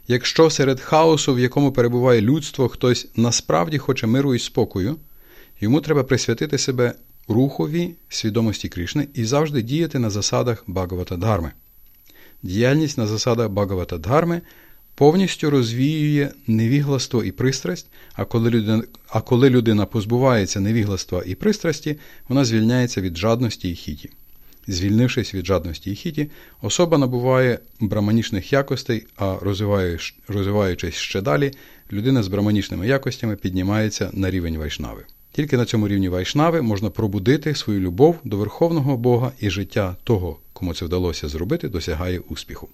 Якщо серед хаосу, в якому перебуває людство, хтось насправді хоче миру і спокою, йому треба присвятити себе рухові свідомості Кришни і завжди діяти на засадах Багавата Дharми. діяльність на засадах Багавата Дхарми повністю розвіює невігластво і пристрасть, а коли людина, а коли людина позбувається невігластва і пристрасті, вона звільняється від жадності і хіті. Звільнившись від жадності і хіті, особа набуває браманічних якостей, а розвиваючись ще далі, людина з браманічними якостями піднімається на рівень вайшнави. Тільки на цьому рівні вайшнави можна пробудити свою любов до Верховного Бога і життя того, кому це вдалося зробити, досягає успіху.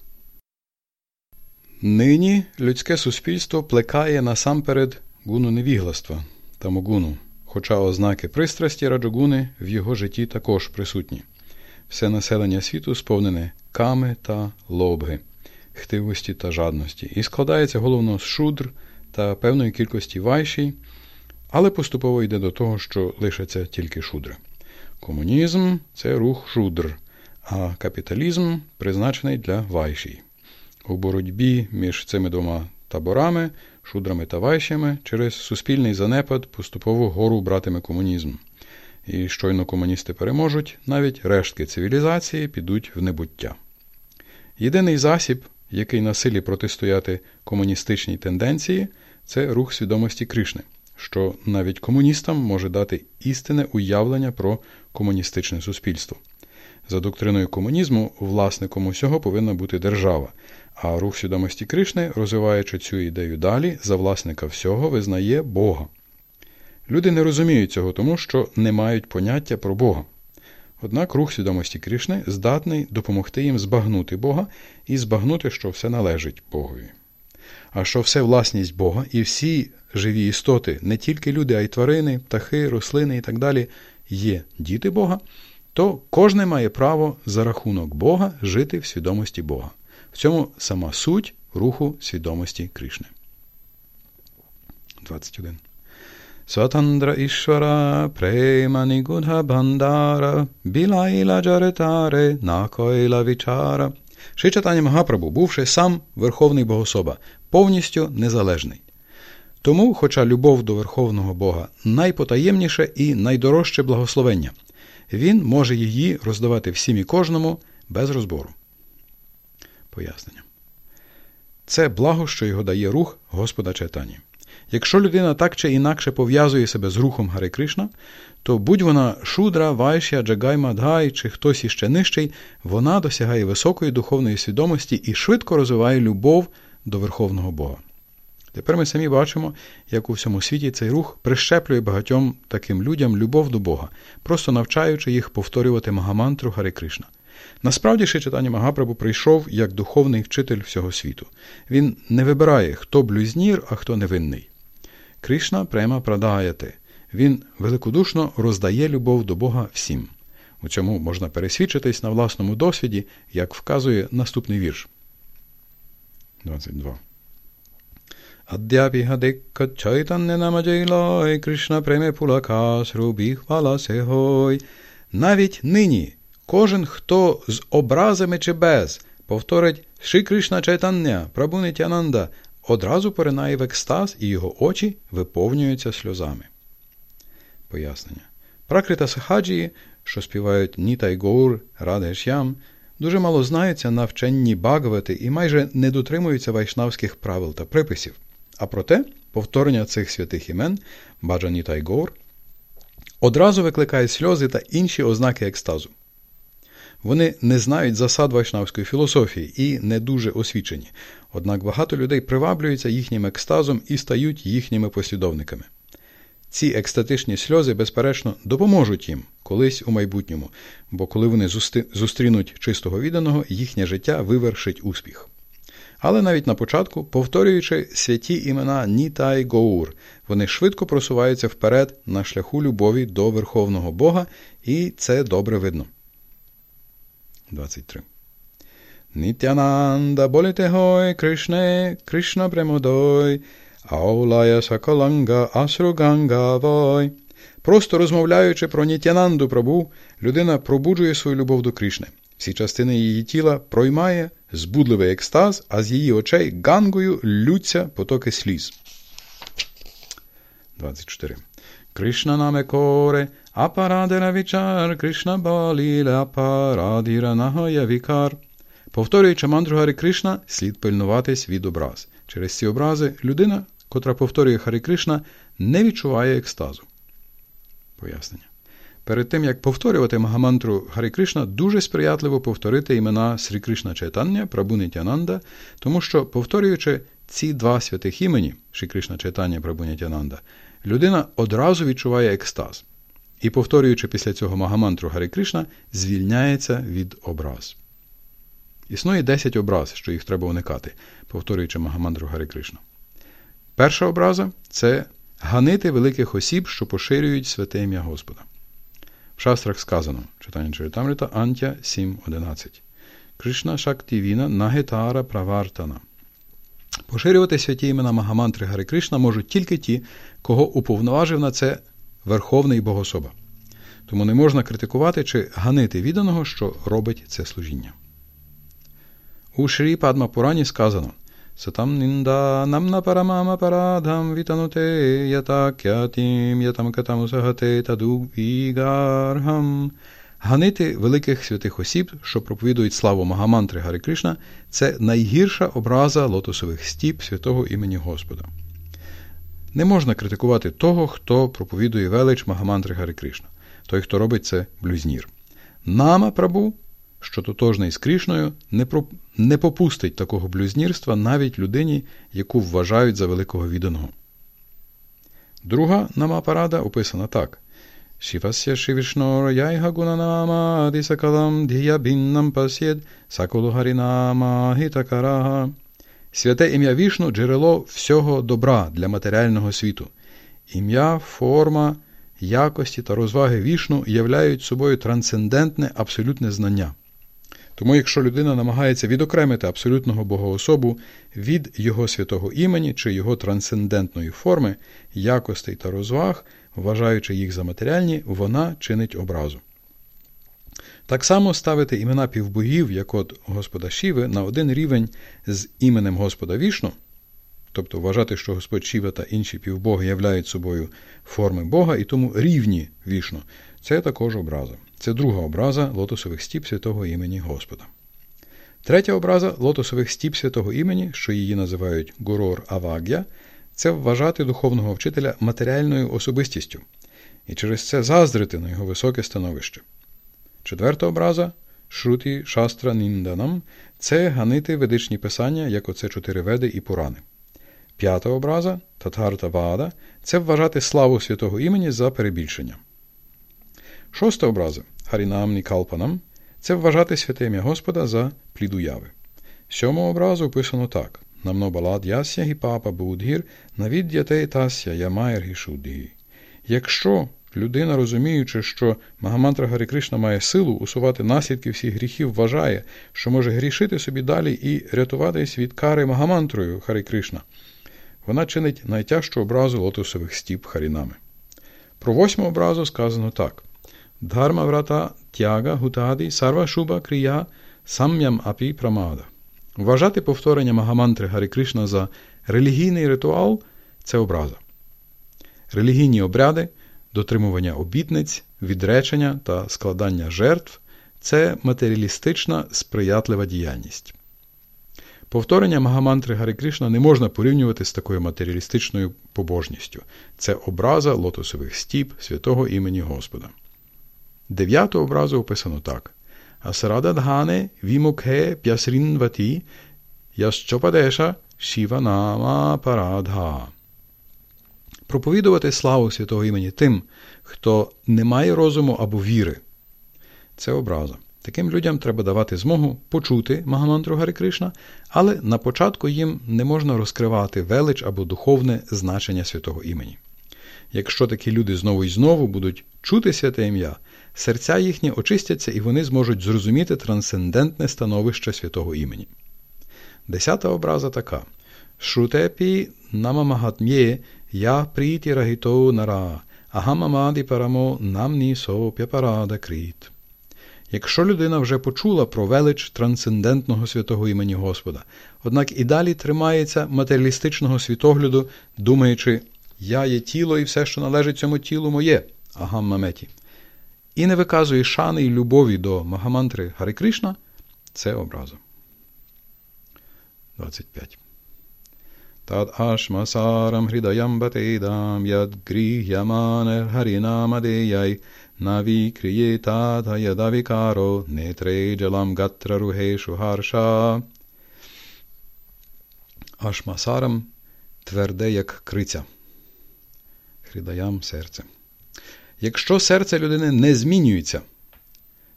Нині людське суспільство плекає насамперед гуну невігластва тамогуну, хоча ознаки пристрасті раджогуни в його житті також присутні. Все населення світу сповнене ками та лобги, хтивості та жадності, і складається головно з шудр та певної кількості вайшій, але поступово йде до того, що лишаться тільки шудри. Комунізм це рух шудр, а капіталізм призначений для вайшій. У боротьбі між цими двома таборами, шудрами та вайшями, через суспільний занепад поступово гору братиме комунізм. І щойно комуністи переможуть, навіть рештки цивілізації підуть в небуття. Єдиний засіб, який на силі протистояти комуністичній тенденції, це рух свідомості Кришни, що навіть комуністам може дати істинне уявлення про комуністичне суспільство. За доктриною комунізму, власником усього повинна бути держава, а рух свідомості Кришни, розвиваючи цю ідею далі, за власника всього визнає Бога. Люди не розуміють цього тому, що не мають поняття про Бога. Однак рух свідомості Кришни здатний допомогти їм збагнути Бога і збагнути, що все належить Богові. А що все власність Бога і всі живі істоти, не тільки люди, а й тварини, птахи, рослини і так далі, є діти Бога, то кожен має право за рахунок Бога жити в свідомості Бога. В цьому сама суть руху свідомості Кришни. 21. Сватандра Ішвара Према Нігudha Бандара Білайла Джаретаре Накойла Вічара. Шичатані Магапрабу, бувши сам Верховний Богособа, повністю незалежний. Тому, хоча любов до Верховного Бога найпотаємніше і найдорожче благословення, він може її роздавати всім і кожному без розбору. Пояснення. Це благо, що його дає рух Господа Чайтані. Якщо людина так чи інакше пов'язує себе з рухом Гари Кришна, то будь вона шудра, вайшя, джагай мадгай чи хтось іще нижчий, вона досягає високої духовної свідомості і швидко розвиває любов до Верховного Бога. Тепер ми самі бачимо, як у всьому світі цей рух прищеплює багатьом таким людям любов до Бога, просто навчаючи їх повторювати Магамантру Гари Кришна. Насправді ще читання Магапрабу прийшов як духовний вчитель всього світу. Він не вибирає, хто блюзнір, а хто невинний. Кришна према прадаяти. Він великодушно роздає любов до Бога всім. У цьому можна пересвідчитись на власному досвіді, як вказує наступний вірш. 22. Адяпіга дикка чайтанне намаджейлой, Кришна преме пулакас рубіх сегой. Навіть нині кожен, хто з образами чи без, повторить Ши Кришна Чайтання, Прабунитянанда, одразу поринає в екстаз, і його очі виповнюються сльозами. Пояснення. Пракрита Сахаджії, що співають Ніта й Гаур, Радешям, дуже мало знаються на вченні Багавати і майже не дотримуються вайшнавських правил та приписів. А проте повторення цих святих імен Баджаніта й Гаур одразу викликає сльози та інші ознаки екстазу. Вони не знають засад вайшнавської філософії і не дуже освічені, однак багато людей приваблюються їхнім екстазом і стають їхніми послідовниками. Ці екстатичні сльози, безперечно, допоможуть їм колись у майбутньому, бо коли вони зустрінуть чистого відданого, їхнє життя вивершить успіх. Але навіть на початку, повторюючи святі імена Ніта й Гоур, вони швидко просуваються вперед на шляху любові до Верховного Бога, і це добре видно. 23. Нітянанда болите гой Кришне, Кришна премодой, Аулая Сакаланга Асруганга Вой. Просто розмовляючи про Нітянанду Прабу, людина пробуджує свою любов до Кришни. Всі частини її тіла проймає збудливий екстаз, а з її очей гангою лються потоки сліз. 24. Кришна наме коре, апарадера вічар, Кришна баліле апарадіра нагая вікар. Повторюючи мандру Гарі Кришна, слід пильнуватись від образ. Через ці образи людина, котра повторює Харі Кришна, не відчуває екстазу. Пояснення. Перед тим, як повторювати Магамантру Гарі Кришна, дуже сприятливо повторити імена Срі Кришна Чайтання, Прабу Тянанда, тому що, повторюючи ці два святих імені Шрі Кришна Чайтання, Прабу Тянанда, людина одразу відчуває екстаз. І, повторюючи після цього Магамантру Гарі Кришна, звільняється від образ. Існує 10 образ, що їх треба уникати, повторюючи Магамантру Гарі Кришна. Перша образа це ганити великих осіб, що поширюють святе ім'я Господа. Шастрах сказано читання Чаритамрита Антя 7.11. Кришна Шактівіна Нагетара Правартана. Поширювати святі імена Магамантри Гари Кришна можуть тільки ті, кого уповноважив на це Верховний Богособа. Тому не можна критикувати чи ганити відданого, що робить це служіння. У Шрі Падма Пурані сказано Намна парамама парадам вітануте ята кятім ятам катам усагате таду вігаргам. Ганити великих святих осіб, що проповідують славу Магамантри Гари Кришна, це найгірша образа лотосових стіп святого імені Господа. Не можна критикувати того, хто проповідує велич Магамантри Гари Кришна, той, хто робить це блюзнір. Нама Прабу що тотожний з Крішною не про... не попустить такого блюзнірства навіть людині, яку вважають за великого відданого. Друга намапарада описана так. Шівася Шивішнора Яйга Гунанама Адисакалам Дія Біннам Пасєд Гітакарага. Святе ім'я Вішну джерело всього добра для матеріального світу. Ім'я, форма, якості та розваги вішну являють собою трансцендентне абсолютне знання. Тому, якщо людина намагається відокремити абсолютного богоособу від його святого імені чи його трансцендентної форми, якостей та розваг, вважаючи їх за матеріальні, вона чинить образу. Так само ставити імена півбогів, як от Господа Шіви, на один рівень з іменем Господа Вішну, тобто вважати, що Господь Шіва та інші півбоги являють собою форми Бога і тому рівні вішну, це також образа. Це друга образа лотосових стіп святого імені Господа. Третя образа лотосових стіп святого імені, що її називають Гурор Аваг'я, це вважати духовного вчителя матеріальною особистістю і через це заздрити на його високе становище. Четверта образа Шруті Шастра Нінданам це ганити ведичні писання, як оце чотири веди і Пурани. П'ята образа Татарта Вада це вважати славу святого імені за перебільшення. Шоста образа Харінамні Калпанам це вважати святе ім'я Господа за плід уяви. Сьому образу описано так: Намно балад ясya гі папа будгір, навіддяте тася ямайр гішудгі. Якщо людина, розуміючи, що Магамантра Гарі Кришна має силу усувати наслідки всіх гріхів, вважає, що може грішити собі далі і рятуватись від кари Магамантрою Харі Кришна, вона чинить найтяжчу образу лотосових стіп Харінами. Про восьму образу сказано так. Врата тяга гутаді сарва шуба крія сам'ям апі прамада. Вважати повторення Магамантри Гарі Кришна за релігійний ритуал це образа. Релігійні обряди, дотримування обітниць, відречення та складання жертв це матеріалістична сприятлива діяльність. Повторення Магамантри Гарі Кришна не можна порівнювати з такою матеріалістичною побожністю. Це образа лотосових стіп святого імені Господа. Дев'яту образу описано так. Асрада Дгане Вімукхе П'ясрінваті Ящопадеша Шіванама Парадха. Проповідувати славу святого імені тим, хто не має розуму або віри. Це образа. Таким людям треба давати змогу почути Магамантру Гари Кришна, але на початку їм не можна розкривати велич або духовне значення святого імені. Якщо такі люди знову і знову будуть чути святе ім'я, серця їхні очистяться і вони зможуть зрозуміти трансцендентне становище святого імені. Десята образа така. Шрутепі намамагатм'є я пріті рагіто нара, агамамаді парамо намні соп'япарада кріт. Якщо людина вже почула про велич трансцендентного святого імені Господа, однак і далі тримається матеріалістичного світогляду, думаючи, я є тіло і все, що належить цьому тілу моє, агам маметі, і не виказує шани і любові до Магамантри Гари Кришна, це образа. 25. Tad ashmasaram hridayam batedam yad grihyamane harinamadeyai navi kriyetata yadavikaro netre jalam gatra ruheshu harsha. Ашмасарам тверде, як криця. Хридаям серце. Якщо серце людини не змінюється,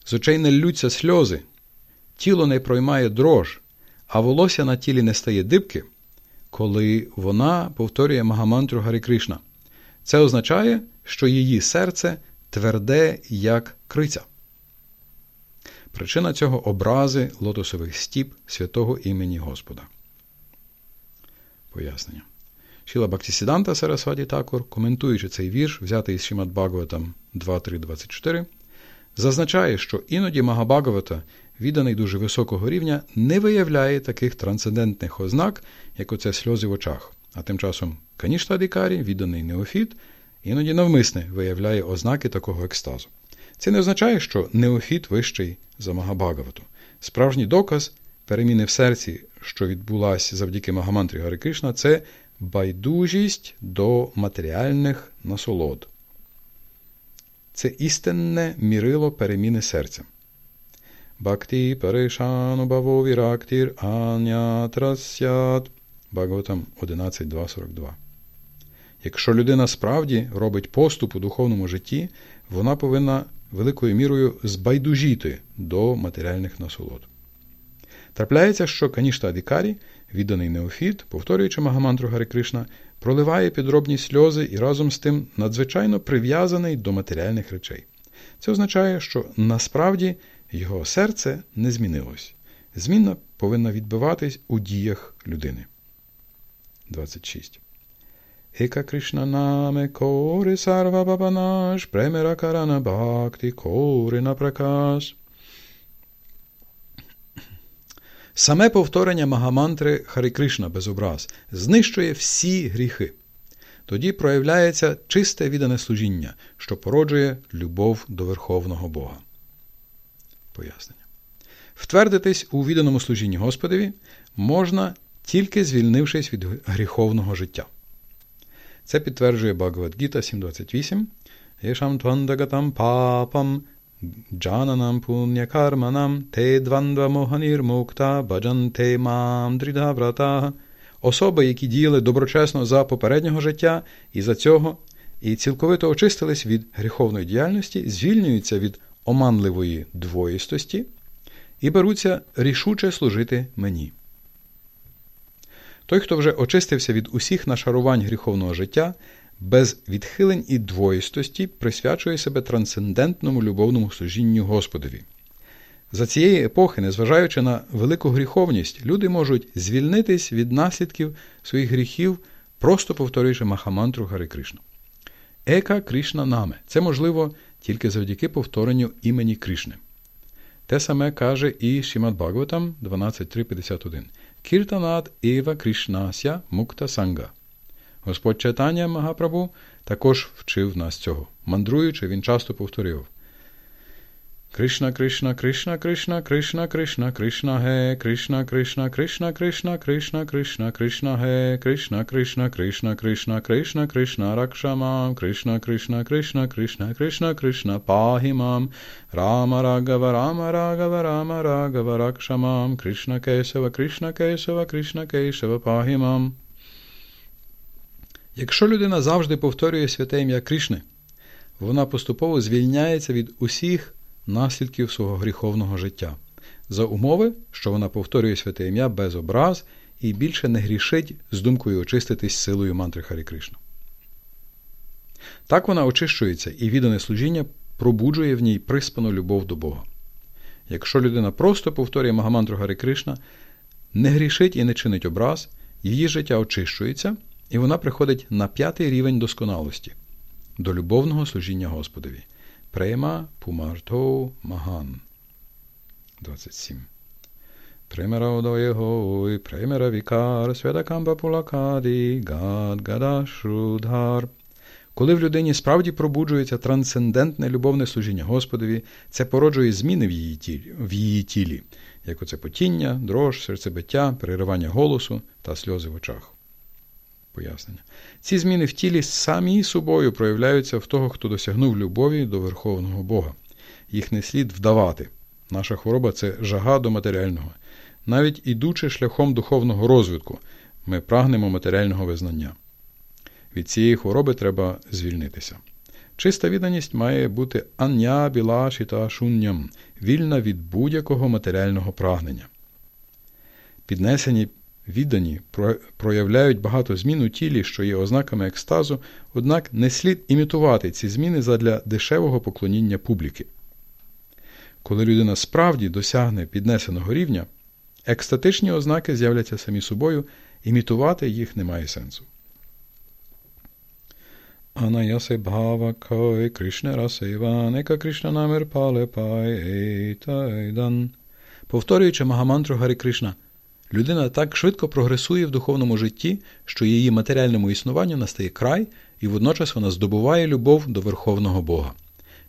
з очей не ллються сльози, тіло не проймає дрож, а волосся на тілі не стає дибки, коли вона повторює Магамантру Гарі Кришна. Це означає, що її серце тверде, як криця. Причина цього образи лотосових стіп святого імені Господа. Пояснення. Шіла Бактісіданта Сарасваді Такур, коментуючи цей вірш, взятий із Шімат Багаватам 2.3.24, зазначає, що іноді Магабагавата, відданий дуже високого рівня, не виявляє таких трансцендентних ознак, як оце сльози в очах. А тим часом Канішта Дикарі, відданий Неофіт, іноді навмисне виявляє ознаки такого екстазу. Це не означає, що Неофіт вищий за Магабагавату. Справжній доказ переміни в серці, що відбулася завдяки Магамантрі Гари Кришна, це байдужість до матеріальних насолод. Це істинне мірило переміни серця. Бхакти Паришану Баво Рактір Анятрасят. Бхагаватам 11.2.42. Якщо людина справді робить поступ у духовному житті, вона повинна великою мірою збайдужіти до матеріальних насолод. Трапляється, що Канішта Адікарі, відданий Неофіт, повторюючи Магамантру Гари Кришна, проливає підробні сльози і разом з тим надзвичайно прив'язаний до матеріальних речей. Це означає, що насправді його серце не змінилось. Зміна повинна відбиватись у діях людини. 26. Ека Кришна наме кори бабанаш, премера карана бхакти кори напракаш. Саме повторення Магамантри Харі Кришна без образ знищує всі гріхи. Тоді проявляється чисте віддане служіння, що породжує любов до Верховного Бога. Пояснення. Втвердитись у відданому служінні Господові можна тільки звільнившись від гріховного життя. Це підтверджує Бхагавадгіта 7.28. Джананам пунякарманам те двандвамоганірмукта баджанте мам дрідаврата. Особи, які діяли доброчесно за попереднього життя і за цього, і цілковито очистились від гріховної діяльності, звільнюються від оманливої двоїстості і беруться рішуче служити мені. Той, хто вже очистився від усіх нашарувань гріховного життя, без відхилень і двоїстості присвячує себе трансцендентному любовному служінню Господові. За цієї епохи, незважаючи на велику гріховність, люди можуть звільнитись від наслідків своїх гріхів, просто повторюючи Махамантру Гари Кришну. Ека Кришна наме це можливо тільки завдяки повторенню імені Кришни. Те саме каже і Шімад Бхагаватам 12.3.51. Кіртанат Ева Кришнася Мукта Санга. Господь читання Магапрабу також вчив нас цього. Мандруючи, він часто повторював Кришна, Кришна, Кришна, Кришна, Кришна, Кришна, Кришна, Ге, Кришна, Кришна, Кришна, Кришна, Кришна, Кришна, Кришна, Ге, Кришна, Кришна, Кришна, Кришна, Кришна, Кришна, Ракшамам, Кришна, Кришна, Кришна, Кришна, Кришна, Кришна, Пахімам, Рама Рагава, Рама Рагава, Рама Рагава, Ракшамам, Кришна Кесава, Кришна Кесава, Кришна Кесава, Пахімам. Якщо людина завжди повторює святе ім'я Кришни, вона поступово звільняється від усіх наслідків свого гріховного життя, за умови, що вона повторює святе ім'я без образ і більше не грішить з думкою очиститись силою мантри Харі Кришна. Так вона очищується і віддане служіння пробуджує в ній приспану любов до Бога. Якщо людина просто повторює Магамантру Гари Кришна, не грішить і не чинить образ, її життя очищується, і вона приходить на п'ятий рівень досконалості до любовного служіння Господові. Према пумартхо махан. 27. Премера удоє хой, премера вікар, сведа кампа пулакаді, гадгадашрудгар. Коли в людині справді пробуджується трансцендентне любовне служіння Господові, це породжує зміни в її тілі, в її тілі як оце потіння, дрож, серцебиття, переривання голосу та сльози в очах. Пояснення. Ці зміни в тілі самі собою проявляються в того, хто досягнув любові до Верховного Бога. Їх не слід вдавати. Наша хвороба це жага до матеріального. Навіть ідучи шляхом духовного розвитку, ми прагнемо матеріального визнання. Від цієї хвороби треба звільнитися. Чиста відданість має бути ання білаші та шунням, вільна від будь-якого матеріального прагнення. Піднесені віддані проявляють багато змін у тілі, що є ознаками екстазу, однак не слід імітувати ці зміни задля дешевого поклоніння публіки. Коли людина справді досягне піднесеного рівня, екстатичні ознаки з'являться самі собою, імітувати їх немає сенсу. Анаясе бхава кой Кришна расева, нека Кришна намір пале пай Повторюючи Магамантру Гарі Кришна, людина так швидко прогресує в духовному житті, що її матеріальному існуванню настає край, і водночас вона здобуває любов до Верховного Бога.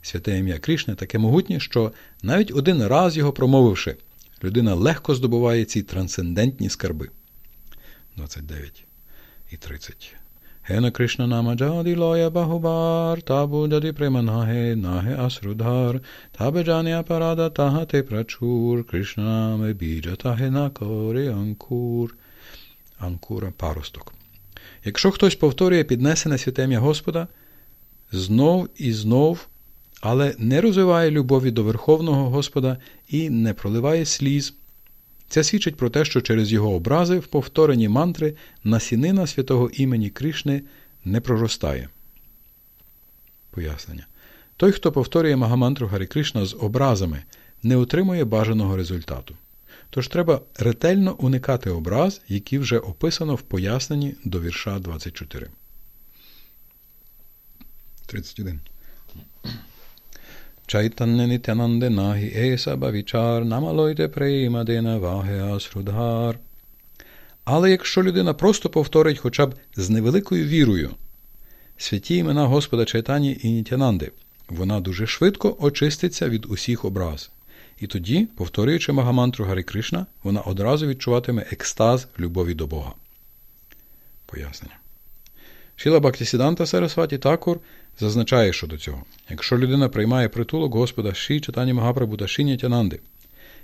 Святе ім'я Кришне таке могутнє, що навіть один раз його промовивши, людина легко здобуває ці трансцендентні скарби. 29 і 30 Krishna nama jadi loya bahubar, tabu jadi prema nahe, nahe asrudhar, tabe jani aparada tahate prachur, Krishna name bija tahe накоре анкур. Анкура паросток. Якщо хтось повторює піднесене святем'я Господа, знов і знов, але не розвиває любові до Верховного Господа і не проливає сліз, це свідчить про те, що через його образи в повторенні мантри насінина святого імені Кришни не проростає. Пояснення. Той, хто повторює Магамантру Гарі Кришна з образами, не отримує бажаного результату. Тож треба ретельно уникати образ, які вже описано в поясненні до вірша 24. 31. Chaitanya Nityanande nahi esa bavічар, намалойте прейма дена ваге асрудгар. Але якщо людина просто повторить хоча б з невеликою вірою святі імена Господа Чайтані і Нітянанди, вона дуже швидко очиститься від усіх образ. І тоді, повторюючи Магамантру Гари Кришна, вона одразу відчуватиме екстаз любові до Бога. Пояснення. Шіла Бактісіданта Сарасваті Такур зазначає щодо цього. Якщо людина приймає притулок Господа Ші читання Магапрабу та Тянанди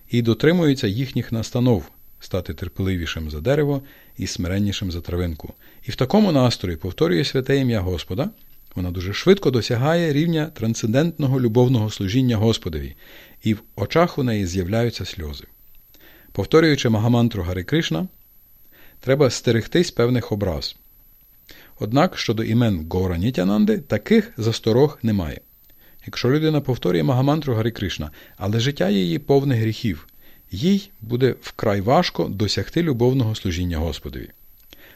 і дотримується їхніх настанов стати терпеливішим за дерево і смиреннішим за травинку, і в такому настрої повторює святе ім'я Господа, вона дуже швидко досягає рівня трансцендентного любовного служіння Господові, і в очах у неї з'являються сльози. Повторюючи Магамантру Гари Кришна, треба стерегтись певних образ. Однак щодо імен Гора Нітянанди таких засторог немає. Якщо людина повторює Магамантру Гарі Кришна, але життя її повне гріхів, їй буде вкрай важко досягти любовного служіння Господові.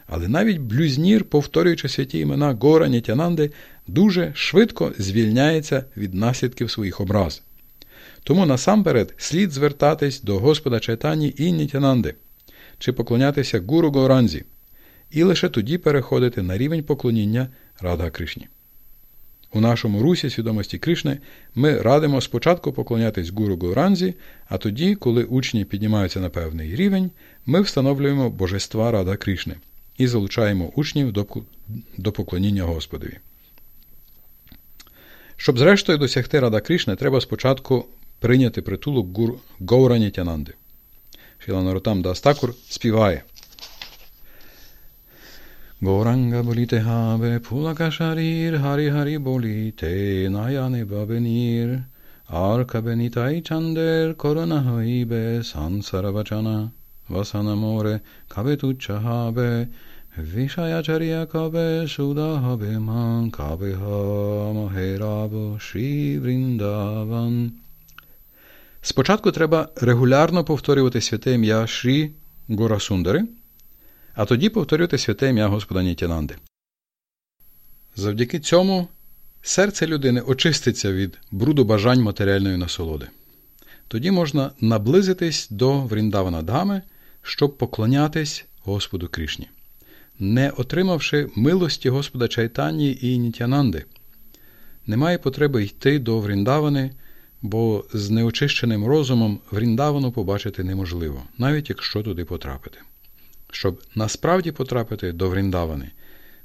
Але навіть блюзнір, повторюючи святі імена Гора Нітянанди, дуже швидко звільняється від наслідків своїх образ. Тому насамперед слід звертатись до Господа Чайтані і Нітянанди, чи поклонятися Гуру Горанзі і лише тоді переходити на рівень поклоніння Радха Кришні. У нашому русі свідомості Кришни ми радимо спочатку поклонятись Гуру Гуранзі, а тоді, коли учні піднімаються на певний рівень, ми встановлюємо божества Рада Кришни і залучаємо учнів до поклоніння Господові. Щоб зрештою досягти Рада Кришни, треба спочатку прийняти притулок Гур Гаурані Тянанди. Шіланаротам Дастакур співає. Goranga bolite habe, pulaka sharir, hari hari bolite, nayane babenir, arka benitai chander, korona hoibe, sansara vasana more, kabe tucha habe, Vishayacharya kabe suda habe man, kabe ha maherabo, Шрі Вріндаван. Спочатку треба регулярно повторювати святе ім'я Шрі Горасундари, а тоді повторюйте святе ім'я Господа Нітянанди. Завдяки цьому серце людини очиститься від бруду бажань матеріальної насолоди. Тоді можна наблизитись до Вріндавана Дгами, щоб поклонятись Господу Крішні. не отримавши милості Господа Чайтані і Нітянанди. Немає потреби йти до Вріндавани, бо з неочищеним розумом Вріндавану побачити неможливо, навіть якщо туди потрапити. Щоб насправді потрапити до Вріндавани,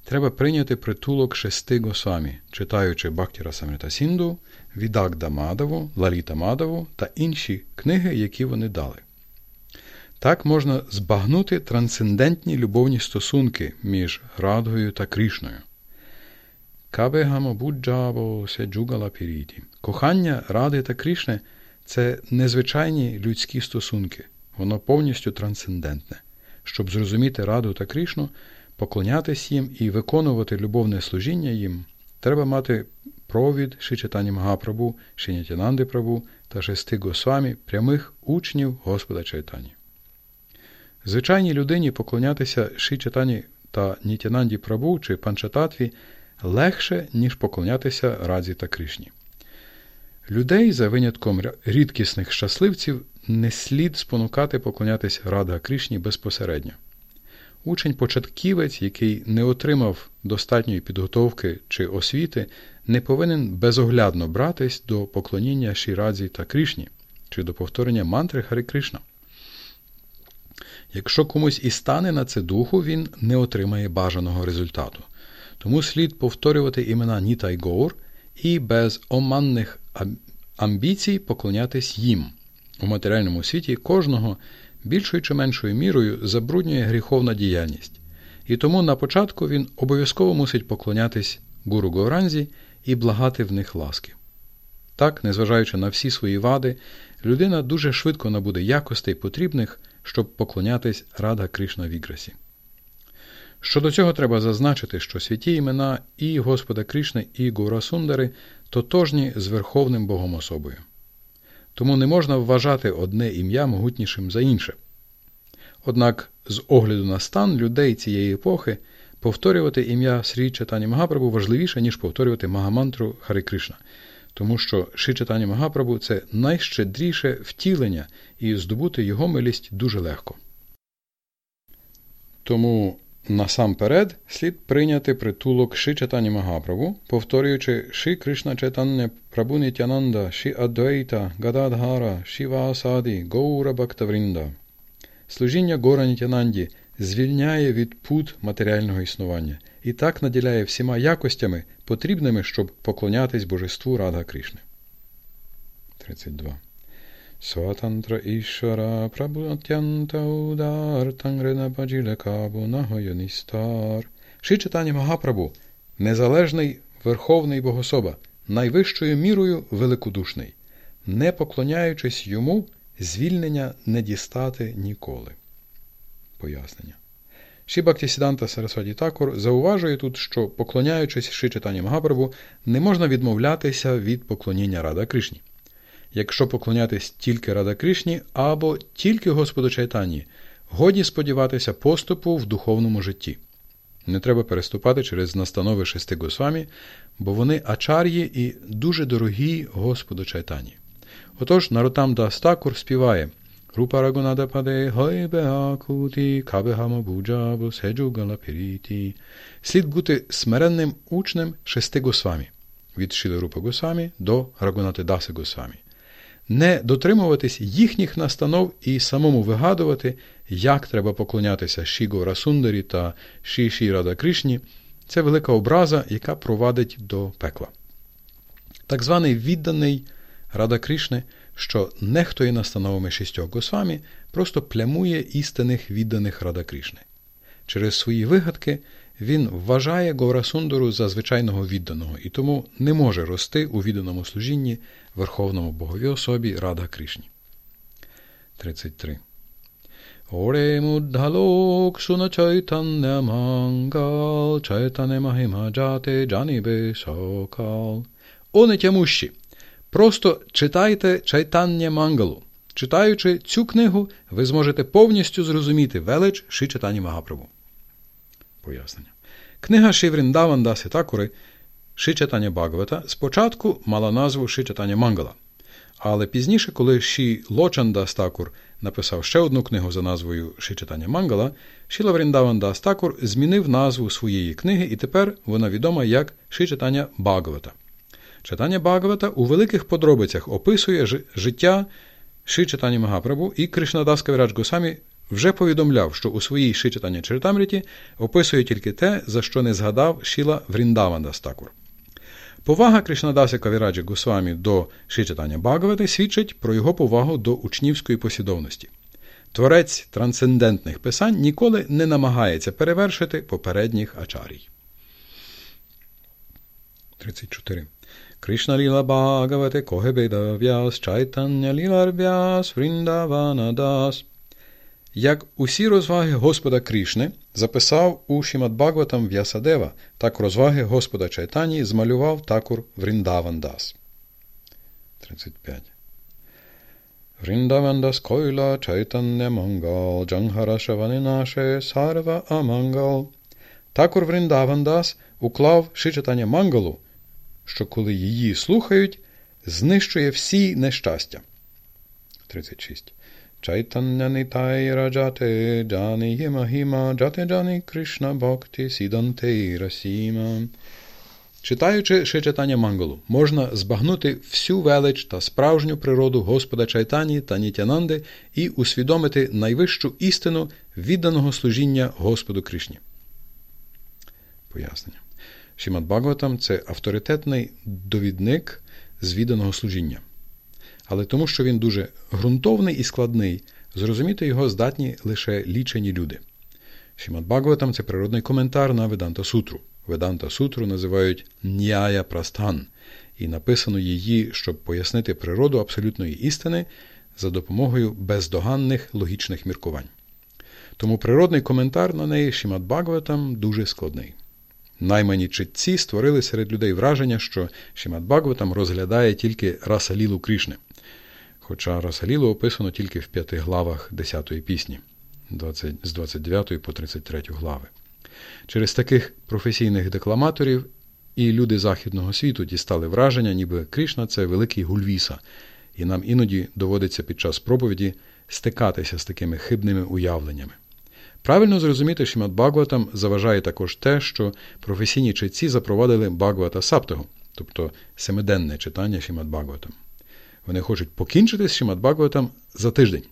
треба прийняти притулок шести госвамі, читаючи Бактіра Самрита Сінду, Відагда Мадаву, Лаліта Мадаву та інші книги, які вони дали. Так можна збагнути трансцендентні любовні стосунки між Радгою та Крішною. Кохання Ради та Крішни це незвичайні людські стосунки, воно повністю трансцендентне. Щоб зрозуміти Раду та Крішну, поклонятись їм і виконувати любовне служіння їм, треба мати провід Шичатані Магапрабу, Шинятянанди Прабу та шести Госвамі прямих учнів Господа Чайтані. Звичайній людині поклонятися Шичатані та Нітянанді Прабу чи Панчататві легше, ніж поклонятися Радзі та Кришні. Людей, за винятком рідкісних щасливців, не слід спонукати поклонятися Рада Кришні безпосередньо. Учень-початківець, який не отримав достатньої підготовки чи освіти, не повинен безоглядно братись до поклоніння Шірадзі та Кришні чи до повторення мантри Хари Кришна. Якщо комусь і стане на це духу, він не отримає бажаного результату. Тому слід повторювати імена Ніта Гоур і без оманних амбіцій поклонятись їм. У матеріальному світі кожного більшою чи меншою мірою забруднює гріховна діяльність, і тому на початку він обов'язково мусить поклонятись гуру Гауранзі і благати в них ласки. Так, незважаючи на всі свої вади, людина дуже швидко набуде якостей потрібних, щоб поклонятись Рада Кришна Віграсі. Щодо цього треба зазначити, що святі імена і Господа Кришни, і Гурасундари тотожні з Верховним Богом особою. Тому не можна вважати одне ім'я могутнішим за інше. Однак, з огляду на стан людей цієї епохи, повторювати ім'я Срі Чатані Магапрабу важливіше, ніж повторювати Магамантру Хари Кришна, тому що Шрі Чатані Магапрабу це найщедріше втілення, і здобути його милість дуже легко. Тому Насамперед слід прийняти притулок Ши Чатані Магаправу, повторюючи Ши Кришна Чайтання Прабу Нітянанда, Ши Адвейта, Гададгара, Ши Васаді, Гоура Бактаврінда. Служіння Гора Нітянанді звільняє від пут матеріального існування і так наділяє всіма якостями, потрібними, щоб поклонятись божеству Радha Кришни. 32 Сватантра Ішвара Прабхатянта Удар. Ши читання Магапрабу, незалежний Верховний Богособа, найвищою мірою великодушний, не поклоняючись йому, звільнення не дістати ніколи. Пояснення. Ші Сіданта Сарасваді Такур зауважує тут, що, поклоняючись Ши читання Магапрабу, не можна відмовлятися від поклоніння Рада Кришні. Якщо поклонятись тільки Рада Кришні або тільки Господу Чайтані, годі сподіватися поступу в духовному житті. Не треба переступати через настанови шести Госвамі, бо вони ачар'ї і дуже дорогі Господу Чайтані. Отож, Наротам Дастакур співає Рупа Рагунада Паде Гойбеакуті Кабегама Буджабу Седжугала Піріті. Слід бути смиренним учнем шести Госвамі від Шіли Рупа Госвамі до Рагунати Даси Госвамі не дотримуватись їхніх настанов і самому вигадувати, як треба поклонятися Шіго Расундарі та Ші Ші Рада Кришні, це велика образа, яка провадить до пекла. Так званий відданий Рада Кришни, що нехтує настановами шістьох Госвамі, просто плямує істинних відданих Рада Кришни. Через свої вигадки він вважає Говрасундору за звичайного відданого і тому не може рости у відданому служінні Верховному Богові особі Рада Кришні. 33. Оре муддалок суна чайтання мангал, чайтане махима джате джанібе сокал. О нетямущі! Просто читайте чайтання мангалу. Читаючи цю книгу, ви зможете повністю зрозуміти велич Ши читання Магаправу. Пояснення. Книга Шивріндаван Даси Такури Шичатання Багавата спочатку мала назву Шичатання Мангала, Але пізніше, коли Ші Лочанда Стакур написав ще одну книгу за назвою Шичатання Мангала, Шіла Вріндаван Стакур змінив назву своєї книги, і тепер вона відома як Шичатання Багавата. Читання Багавата у великих подробицях описує життя Ши Читання Магапрабу і Кришнадас Кавірадж Госамі вже повідомляв, що у своїй Ши Читання Чаритамріті описує тільки те, за що не згадав Шіла Вріндаванда Стакур. Повага Кришнадаса Кавіраджі Госвамі до Шичатання Багавати свідчить про його повагу до учнівської послідовності. Творець трансцендентних писань ніколи не намагається перевершити попередніх ачарій. 34. Кришна Ліла Бхагавате Когебеда В'яс Чайтання Вріндавана Дас. Як усі розваги Господа Крішни записав у Шімадбагватам В'ясадева, так розваги Господа Чайтані змалював такур Вріндавандас. 35. Вріндавандас койла чайтання мангал, джангара шаванинаше сарва амангал. Такур Вріндавандас уклав шичатання мангалу, що коли її слухають, знищує всі нещастя. 36. Chaitanya Nitai Rajate Jani Hima Jate Jani Krishna Bhakti Siddhante. Читаючи ще читання Мангалу, можна збагнути всю велич та справжню природу Господа Чайтані та Нітянанди і усвідомити найвищу істину відданого служіння Господу Кришні. Пояснення. Шімат Бхагаватам – це авторитетний довідник з відданого служіння але тому, що він дуже ґрунтовний і складний, зрозуміти його здатні лише лічені люди. Шімат Бхагаватам – це природний коментар на Веданта Сутру. Веданта Сутру називають Ньяя Прастан, і написано її, щоб пояснити природу абсолютної істини за допомогою бездоганних логічних міркувань. Тому природний коментар на неї Шімат Бхагаватам дуже складний. Наймані читці створили серед людей враження, що Шімат Бхагаватам розглядає тільки расалілу Крішни – хоча Расалілу описано тільки в п'яти главах 10-ї пісні 20, з 29 по 33 глави. Через таких професійних декламаторів і люди західного світу дістали враження, ніби Кришна це великий гульвіса, і нам іноді доводиться під час проповіді стикатися з такими хибними уявленнями. Правильно зрозуміти, Шімат Багватам заважає також те, що професійні читці запровадили Багвата Саптагу, тобто семиденне читання Шімат Багватам. Вони хочуть покінчити з Шимат Бхагаватам за тиждень.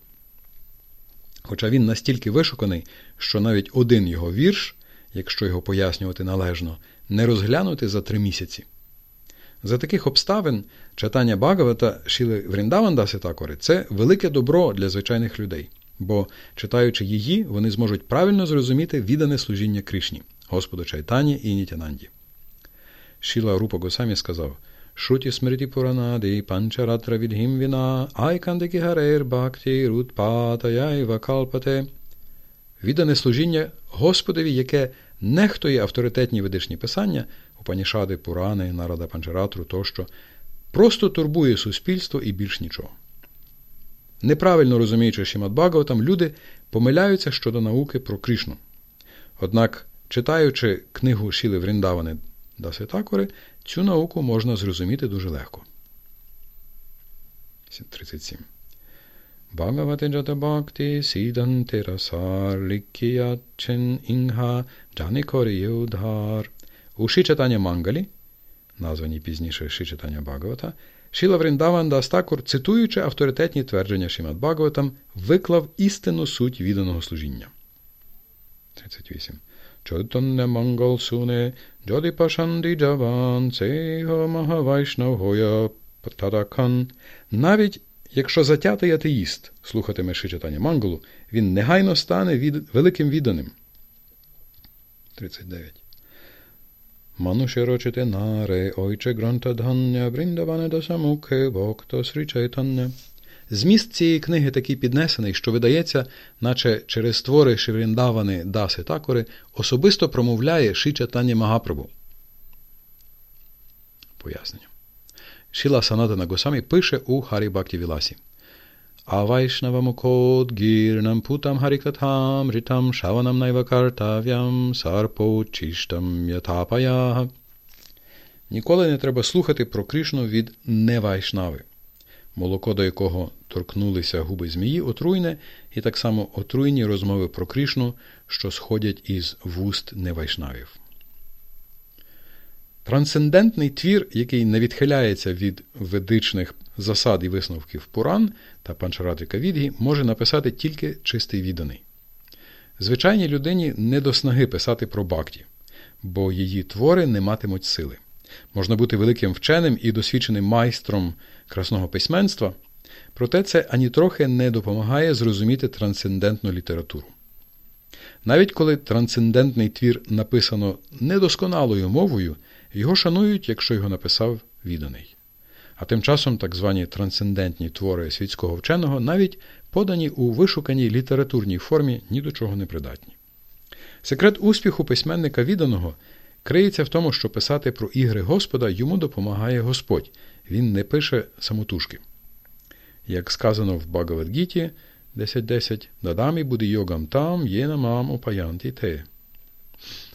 Хоча він настільки вишуканий, що навіть один його вірш, якщо його пояснювати належно, не розглянути за три місяці. За таких обставин читання Багавата Шіли Вріндавандаси Такори це велике добро для звичайних людей, бо, читаючи її, вони зможуть правильно зрозуміти віддане служіння Кришні, Господу Чайтані і Нітянанді. Шіла Рупа Госамі сказав Шруті смрити Пуранади Панчаратра Відгім Віна Айкандики Гарер Бхакти Рутпатаяйва Калпате. Віддане служіння Господові, яке нехтує авторитетні ведичні писання, Упанішади, Пурани, Нарада Панчаратру тощо, просто турбує суспільство і більш нічого. Неправильно розуміючи Шімат Бхагаватам, люди помиляються щодо науки про Кришну. Однак, читаючи книгу Шіли Вріндавани Даситакори, Цю науку можна зрозуміти дуже легко. 37. Bhagavate Jata Bhakti Siddhante Rasar Likkiyachen Інга Джаникори Єудгар. У Шичатання Мангалі, названі пізніше Шичатання Бхагавата, Шріла Вріндаван Дас Тхакур, цитуючи авторитетні твердження Шрімад Бхагаватам, виклав істинну суть відданого служіння. 38. Чайтанья Мангал шуне джоді пашанді джаван сейхо махавайшнав хоя. Навіть якщо затятий атеїст слухатиме Чайтанья Мангалу, він негайно стане від... великим відданим. 39. Манушерочите наре, ойче грантадгання, бріндаване до самуке, вокто срічайтання. Зміст цієї книги такий піднесений, що видається, наче через твори Шивріндавани Даси Такори особисто промовляє Шичатання Магапрабу. Пояснення. Шіла Санатана Госамі пише у Харі Бакті Віласі. Авайшнавамукод гірнам путам харикатам ритам шаванам найвакартав'ям сарпочиштам ятапая. Ніколи не треба слухати про Кришну від невайшнави. Молоко до якого торкнулися губи змії, отруйне, і так само отруйні розмови про Кришну, що сходять із вуст невайшнавів. Трансцендентний твір, який не відхиляється від ведичних засад і висновків Пуран та Панчаратрика Відгі, може написати тільки чистий відданий. Звичайній людині не до снаги писати про бакті, бо її твори не матимуть сили. Можна бути великим вченим і досвідченим майстром красного письменства, проте це ані трохи не допомагає зрозуміти трансцендентну літературу. Навіть коли трансцендентний твір написано недосконалою мовою, його шанують, якщо його написав відданий. А тим часом так звані трансцендентні твори світського вченого навіть подані у вишуканій літературній формі ні до чого не придатні. Секрет успіху письменника відданого криється в тому, що писати про ігри Господа йому допомагає Господь, він не пише самотужки. Як сказано в Багавадгіті 10.10, дадамі буде йогам там, є намам упаянті те.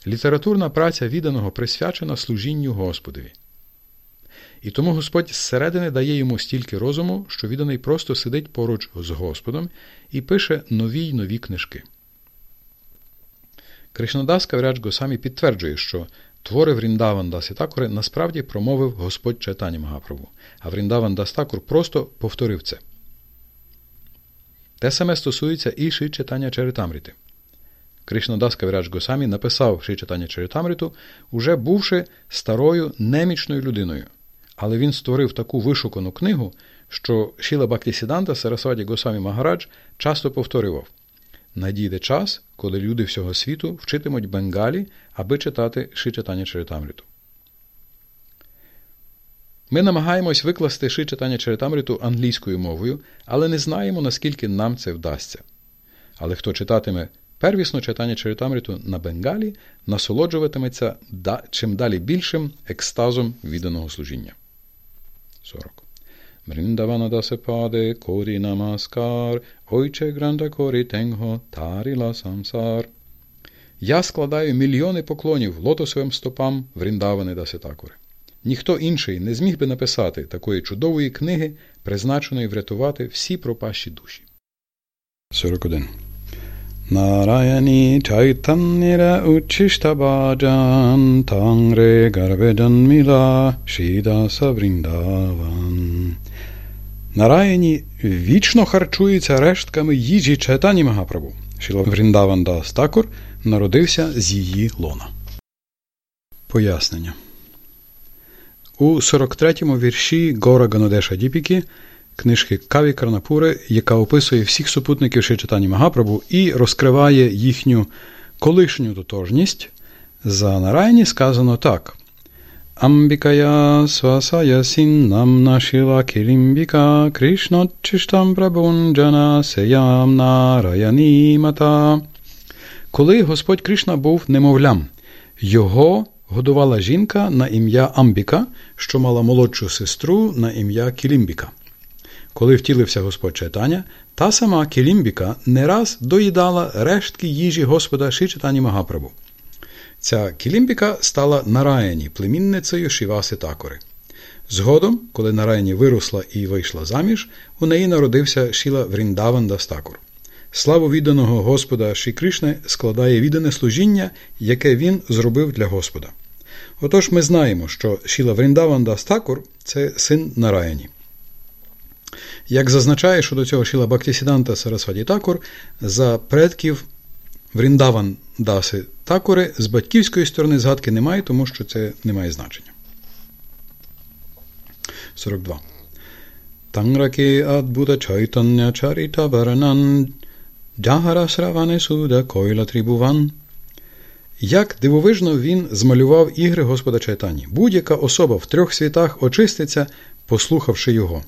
Літературна праця відданого присвячена служінню Господові. І тому Господь зсередини дає йому стільки розуму, що відданий просто сидить поруч з Господом і пише нові й нові книжки. Кришнадас Кавряч Госамі підтверджує, що твори Вріндаван Дасітакури насправді промовив Господь Чайтані Магаправу, а Вріндаван Дастакур просто повторив це. Те саме стосується і Ши читання Чаритамріти. Кришнадас Кавірач Госамі написав Ши читання Чаритамріту, уже бувши старою немічною людиною. Але він створив таку вишукану книгу, що Шіла Бактісіданта Сарасваді Госамі Магарадж часто повторював Надійде час, коли люди всього світу вчитимуть бенгалі, аби читати Ши читання Чаритамріту. Ми намагаємось викласти Ши читання Чаритамріту англійською мовою, але не знаємо, наскільки нам це вдасться. Але хто читатиме первісно читання Чаритамріту на бенгалі, насолоджуватиметься чим далі більшим екстазом відданого служіння. 40. Vrindavana dasapade kori namaskar, ойче гранда кори тенго, таріла самсар. Я складаю мільйони поклонів лотосовим стопам Вріндавани Даситакури. Ніхто інший не зміг би написати такої чудової книги, призначеної врятувати всі пропащі душі. 41. Нараяні чайтанніра учиштабаджан тангре гарведжан міла шідаса Вріндаван. Нараяні вічно харчується рештками їжі Чайтані Магапрабу. Шіла Вріндаван Дас народився з її лона. Пояснення. У 43-му вірші Гора Ганодеша Діпіки книжки Каві Карнапури, яка описує всіх супутників Шичатані Магапрабу і розкриває їхню колишню тотожність, за Нарайні сказано так. Амбікая свасая сіннам нашила кілімбіка Кришночиштам прабунджана сеям нараяні мата. Коли Господь Кришна був немовлям, його годувала жінка на ім'я Амбіка, що мала молодшу сестру на ім'я Кілімбіка. Коли втілився Господь Чайтаня, та сама Кілімбіка не раз доїдала рештки їжі Господа Шичатані Магапрабу. Ця Кілімбіка стала Нараяні, племінницею Шіваси Такори. Згодом, коли Нараяні виросла і вийшла заміж, у неї народився Шіла Вріндаван Дастакур. Славу відданого Господа Ші Кришне складає віддане служіння, яке він зробив для Господа. Отож ми знаємо, що Шіла Вріндаван Дастакур це син Нараяні. Як зазначає щодо цього Шіла Бактісіданта Сарасваді Такур, за предків Вріндаван Даси Такури з батьківської сторони згадки немає, тому що це не має значення. 42. Танграки адбуда чайтання чаріта варанан Джагара Сраване Суда Койла Трібуван. Як дивовижно він змалював ігри Господа Чайтані. Будь-яка особа в трьох світах очиститься, послухавши його.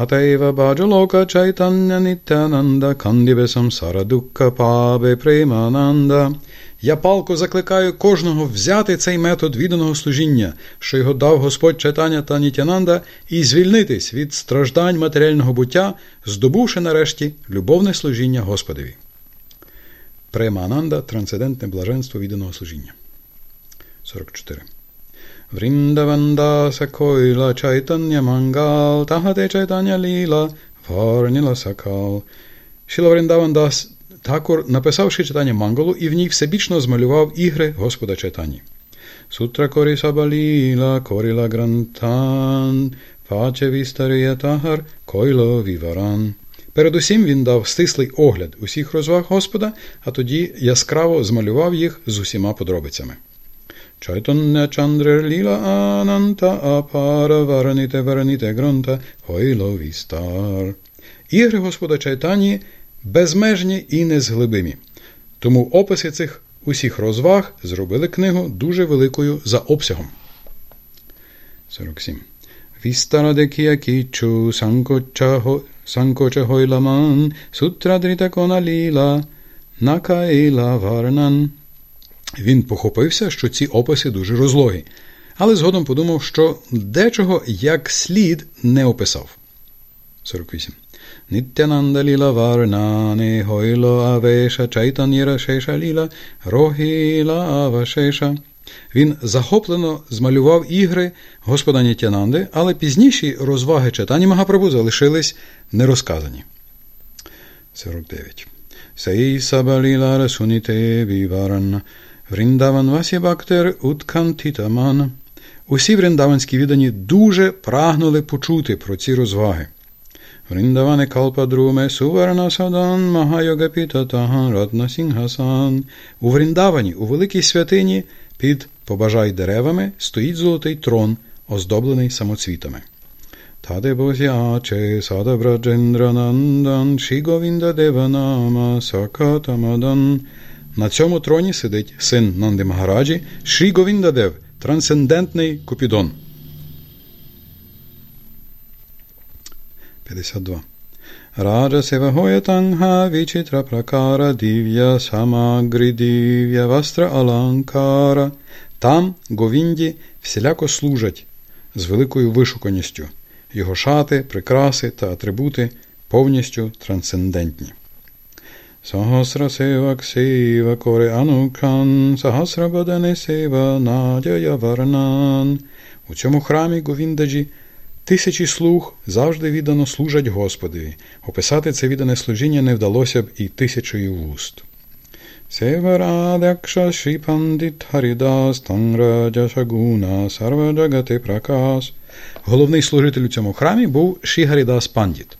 Атаєва баджалока чайтання нітянанда кандіве самсара дукка пабе премананда. Я палко закликаю кожного взяти цей метод відданого служіння, що його дав Господь Чайтання та Нітянанда, і звільнитись від страждань матеріального буття, здобувши нарешті любовне служіння Господові. Премананда трансцендентне блаженство відданого служіння. 44. Вріндавандаса койла чайтанья мангал, тахате чайтанья ліла, варніла сакал. Шріла Вріндаван Дас Тхакур, написавши Чайтанья Мангалу, і в ній всебічно змалював ігри Господа Чайтаньї. Сутра корі саба ліла, коріла грантхан, пачхе вістарія тахар, койло віваран. Передусім він дав стислий огляд усіх розваг Господа, а тоді яскраво змалював їх з усіма подробицями. Чайтоння чандре ліла ананта апара вараніте вараніте гронта хойло вістар. Ігри Господа Чайтані безмежні і незглибимі. Тому описи цих усіх розваг зробили книгу дуже великою за обсягом. 47. Вістарадекія кічу санкоча гойламан сутрадріта кона ліла накаїла варнан. Він похопився, що ці описи дуже розлогі, але згодом подумав, що дечого як слід не описав. 48. Nityananda lila varnane hoilo avesha чайтан'єра шеша ліла рогіла авашеша. Він захоплено змалював ігри Господа Нітянанди, але пізніші розваги читання Магапрабу залишились нерозказані. 49. Сей сабаліла расуніте віваран, Вріндаван Васі Бактер Уткантітаман. Усі вріндаванські віддані дуже прагнули почути про ці розваги. Вріндаване Калпадруме Суварна Садан Магайогапіта Таган Ратна Сінгасан. У Вріндавані, у великій святині, під побажай деревами, стоїть золотий трон, оздоблений самоцвітами. Таде Бозяче Сада Браджендранандан Шіговінда Деванама Сакатамадан. На цьому троні сидить син Нанди Магараджі Шрі Говіндадев, трансцендентний Купідон. 52. Раджа Севагоятанга Вічитра Пракара Дів'я Самагрі Дів'я Вастра Аланкара. Там Говінді всіляко служать з великою вишуканістю. Його шати, прикраси та атрибути повністю трансцендентні. Сева коре анукан, сахасра бадане сева надяя варнан. У цьому храмі Говіндаджі Тисячі слуг завжди віддано служать Господові. Описати це віддане служіння не вдалося б і тисячою вуст. Севарадякша Шріпандит Харідас Танграджа Шагуна Сарваджагати Пракас. Головний служитель у цьому храмі був Шігарідас Пандіт.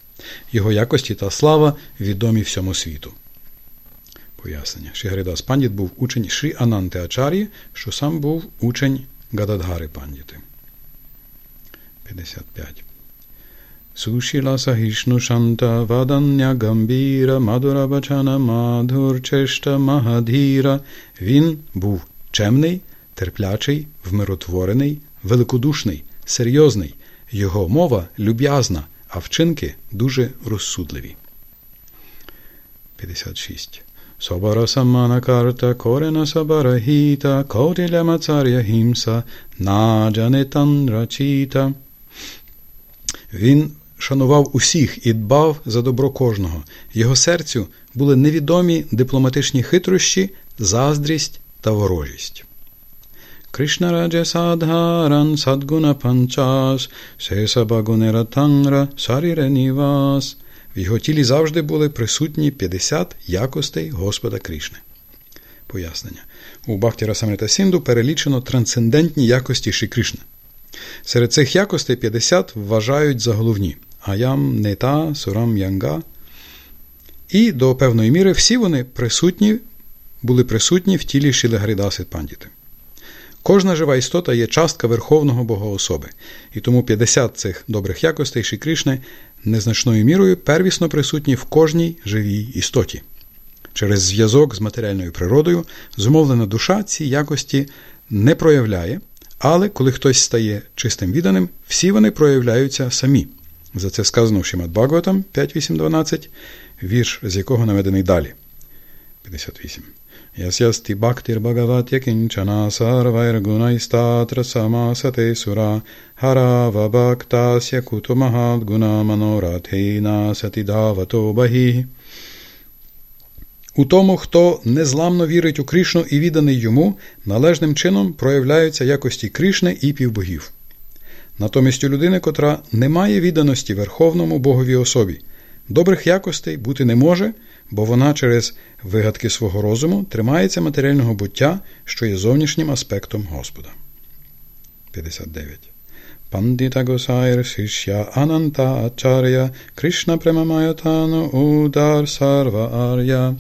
Його якості та слава відомі всьому світу. Пояснення. Шігарідас Пандіт був учень Шрі Ананти Ачарі, що сам був учень Гададгари Пандіти. 55. Сушіла Сахішну Шанта Вадання Гамбіра Мадура Бачана Мадур Чешта Магадхіра. Він був чемний, терплячий, вмиротворений, великодушний, серйозний. Його мова люб'язна, а вчинки дуже розсудливі. 56. Собара Самана Карта Корена Сабара Гіта Котиля Мацаря Хімса Наджанетан Рачіта він шанував усіх і дбав за добро кожного. Його серцю були невідомі дипломатичні хитрощі, заздрість та ворожість. Кришна Раджа Садгаран Садгуна Панчас Сесабагунера Тангра Саріренівас. В його тілі завжди були присутні 50 якостей Господа Кришни. Пояснення. У Бахтіра Самрита Сінду перелічено трансцендентні якості Ші Кришни. Серед цих якостей 50 вважають за головні аям, нета, сурам янга. І до певної міри всі вони присутні, були присутні в тілі Шілегарідаси Пандіти. Кожна жива істота є частка Верховного Бога особи, і тому 50 цих добрих якостей Ші Кришни незначною мірою первісно присутні в кожній живій істоті. Через зв'язок з матеріальною природою зумовлена душа ці якості не проявляє, але коли хтось стає чистим відданим, всі вони проявляються самі. За це сказано в Шимат Бхагаватам 5.8.12, вірш, з якого наведений далі. 58. Ясясти бхактир бхагават якінчана сарвайргунайстатра самасате сура харава бхактасya kuto mahad guna manorathena sati davato bahi. У тому, хто незламно вірить у Кришну і відданий йому, належним чином проявляються якості Кришни і півбогів. Натомість у людини, котра не має відданості Верховному Боговій особі, добрих якостей бути не може, бо вона через вигадки свого розуму тримається матеріального буття, що є зовнішнім аспектом Господа. 59. Пандіта Госайр Шишя Ананта Ачаря Кришна Премамаятану Удар Сарва Ар'я.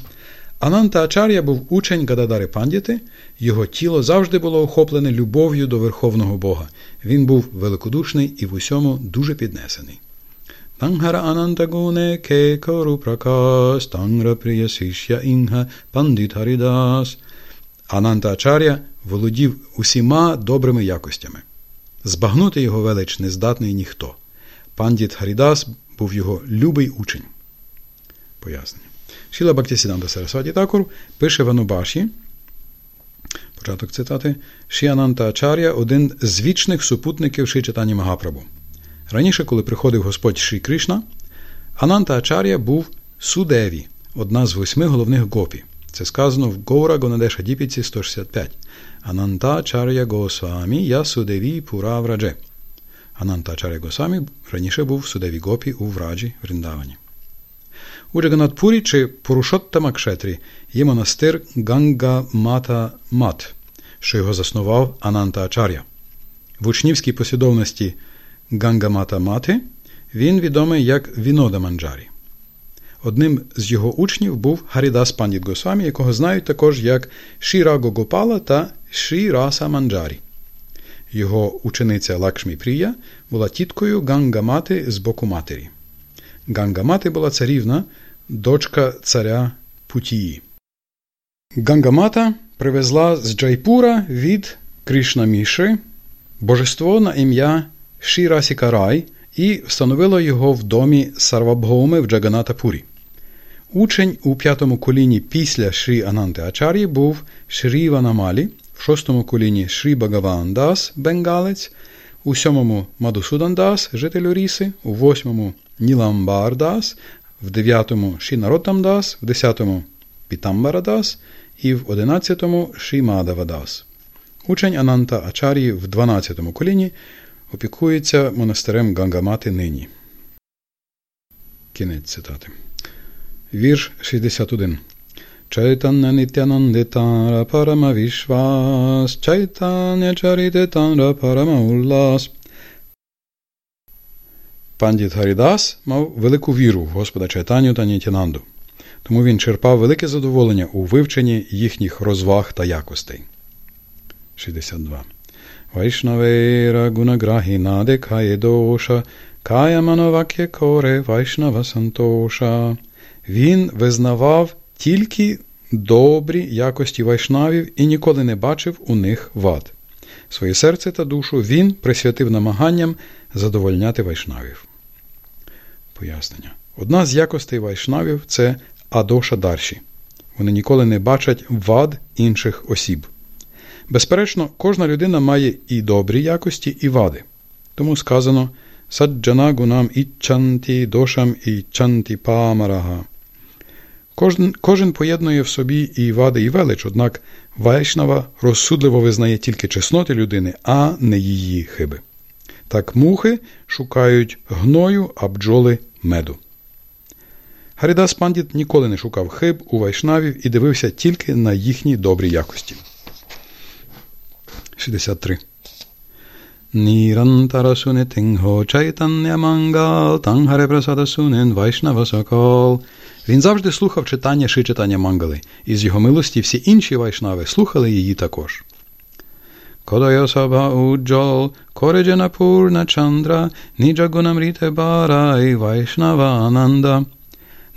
Ананта Ачар'я був учень Гададари Пандіти, його тіло завжди було охоплене любов'ю до Верховного Бога. Він був великодушний і в усьому дуже піднесений. Тангара Ананта Гуне Ке Кору Пракас, Тангра Прия Сишя Інга Пандит Харідас. Ананта Ачар'я володів усіма добрими якостями. Збагнути його велич не здатний ніхто. Пандіт Харідас був його любий учень. Пояснення. Шіла Бактісіданта Сарасваті Такур пише в Анубаші, початок цитати, Шіананта Ачар'я один з вічних супутників Ши Читані Магапрабу. Раніше, коли приходив Господь Шрі Кришна, Ананта Ачар'я був Судеві, одна з восьми головних гопі. Це сказано в Гоура Гонадеша Діпіці 165. Ананта Чар'я Госвамі я Судеві Пура Врадже. Ананта Чар'я Госвамі раніше був Судеві Гопі у Враджі Вріндавані. У Джаганатпурі чи Пурушоттама Кшетрі є монастир Ганга Мата Мат, що його заснував Ананта Ачар'я. В учнівській послідовності Ганга Мата Мати він відомий як Вінода Манджарі. Одним з його учнів був Гарідас Пандіт Госвамі, якого знають також як Шрі Рагхугопала та Шрі Раса Манджарі. Його учениця Лакшмі Прія була тіткою Гангамати з боку матері. Гангамати була царівна, дочка царя Путії. Гангамата привезла з Джайпура від Кришнаміши божество на ім'я Шірасікарай і встановила його в домі Сарвабгоуми в Джаганатапурі. Учень у п'ятому коліні після Шрі Ананти Ачар'ї був Шрі Ванамалі, в шостому коліні Шрі Багаван Дас, бенгалець, у сьомому Мадусудан Дас, житель Оріси, у восьмому Ніламбар Дас, в дев'ятому Шінароттам Дас, в десятому Пітамбара Дас і в одинадцятому Шімадава Дас. Учень Ананта Ачар'ї в дванадцятому коліні опікується монастирем Гангамати нині. Кінець цитати. Вірш 61. Чайтання Нитянандитара Парама Вішвас, Чайтання Чарітетанра Парама Уллас. Пандіт Гарідас мав велику віру в Господа Чайтаню та Нітянанду, тому він черпав велике задоволення у вивченні їхніх розваг та якостей. 62. Вайшнавейра гунаграхіна декає доша, кая мановакє коре вайшнава сантоша. Він визнавав тільки добрі якості вайшнавів і ніколи не бачив у них вад. Своє серце та душу він присвятив намаганням задовольняти вайшнавів. Пояснення. Одна з якостей вайшнавів це адоша дарші. Вони ніколи не бачать вад інших осіб. Безперечно, кожна людина має і добрі якості, і вади. Тому сказано саджана гунам іччанті дошам іччанті памарага. Кожен, кожен поєднує в собі і вади, і велич, однак Вайшнава розсудливо визнає тільки чесноти людини, а не її хиби. Так мухи шукають гною, а бджоли меду. Гарідас Пандіт ніколи не шукав хиб у вайшнавів і дивився тільки на їхні добрі якості. 63. Нірантара суне тинго чайтання мангал, тангhaре прасада сунен сокол. Він завжди слухав читання ши читання мангали, і з його милості всі інші вайшнави слухали її також. Кодая саба уджол, кореджена пурна чандра, ніджагунамріте барай вайшнава ананда.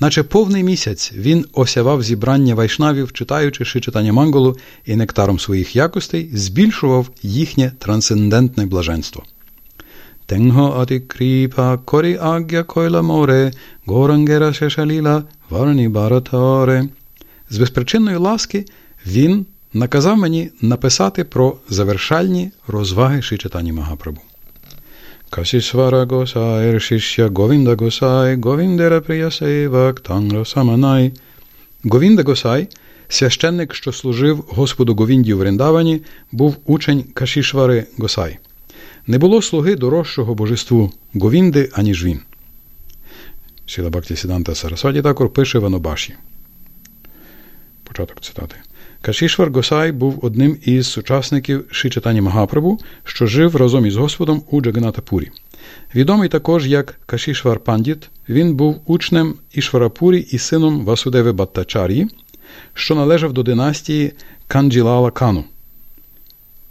Наче повний місяць він осявав зібрання вайшнавів, читаючи читання манголу і нектаром своїх якостей, збільшував їхнє трансцендентне блаженство. Тенго ати кріпа корі агя койла море, горангера шешаліла варні баратаре. З безпричинної ласки він наказав мені написати про завершальні розваги шичитання Магапрабу. Kasisvara Gosai Rishishya Govinda Gosai Govindera Priya Sevak Tangra Samanai Говінда Госай, священник, що служив Господу Говінді у Вріндавані, був учень Кашішвари Госай. Не було слуги дорожчого божеству Говінди, аніж він. Шіла Бакті Сіданта Сарасваді також пише в Анобаші. Початок цитати. Кашішвар Госай був одним із сучасників Шичатані Магапрабу, що жив разом із Господом у Джаганатапурі. Відомий також як Кашішвар Пандіт, він був учнем Ішварапурі і сином Васудеви Баттачар'ї, що належав до династії Канджілала Кану.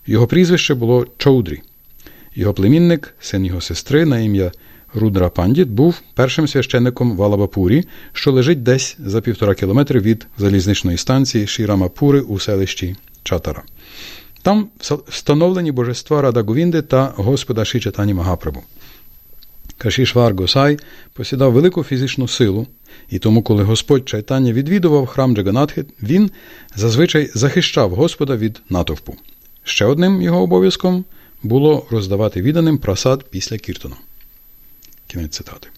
Його прізвище було Чоудрі. Його племінник, син його сестри на ім'я Рудра Пандіт, був першим священником в Алабапурі, що лежить десь за півтора кілометри від залізничної станції Шірамапури у селищі Чатара. Там встановлені божества Рада Говінди та Господа Шичатані Магапрабу. Кашішвар Госай посідав велику фізичну силу, і тому, коли Господь Чайтання відвідував храм Джаганатхи, він зазвичай захищав Господа від натовпу. Ще одним його обов'язком було роздавати відданим просад після Кіртона. Кінець цитати.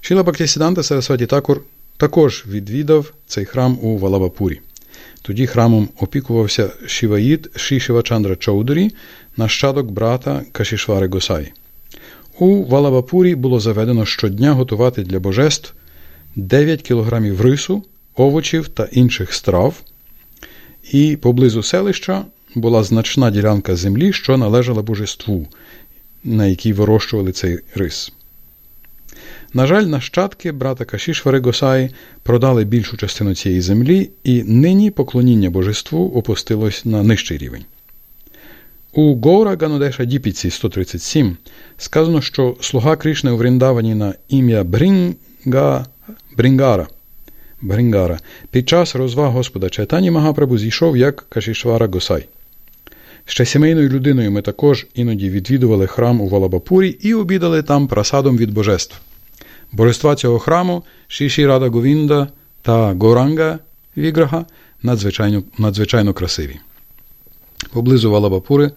Шіла Бактісіданта Сарасваті Такур також відвідав цей храм у Валабапурі. Тоді храмом опікувався Шіваїд Шішівачандра Чоудурі, нащадок брата Кашішвари Госай. У Валабапурі було заведено щодня готувати для божеств 9 кілограмів рису, овочів та інших страв, і поблизу селища була значна ділянка землі, що належала божеству, на якій вирощували цей рис. На жаль, нащадки брата Кашішвари Госаї продали більшу частину цієї землі, і нині поклоніння божеству опустилось на нижчий рівень. У Гоура Ганодеша Діпіці 137 сказано, що слуга Кришни у Вріндавані на ім'я Брінга, Брінгара Брінгара під час розваг Господа Чайтані Магапрабу зійшов як Кашішвара Госай. Ще сімейною людиною ми також іноді відвідували храм у Валабапурі і обідали там просадом від божеств. Божества цього храму Шіші Рада Говінда та Горанга Віграха надзвичайно, надзвичайно красиві. Поблизу Валабапури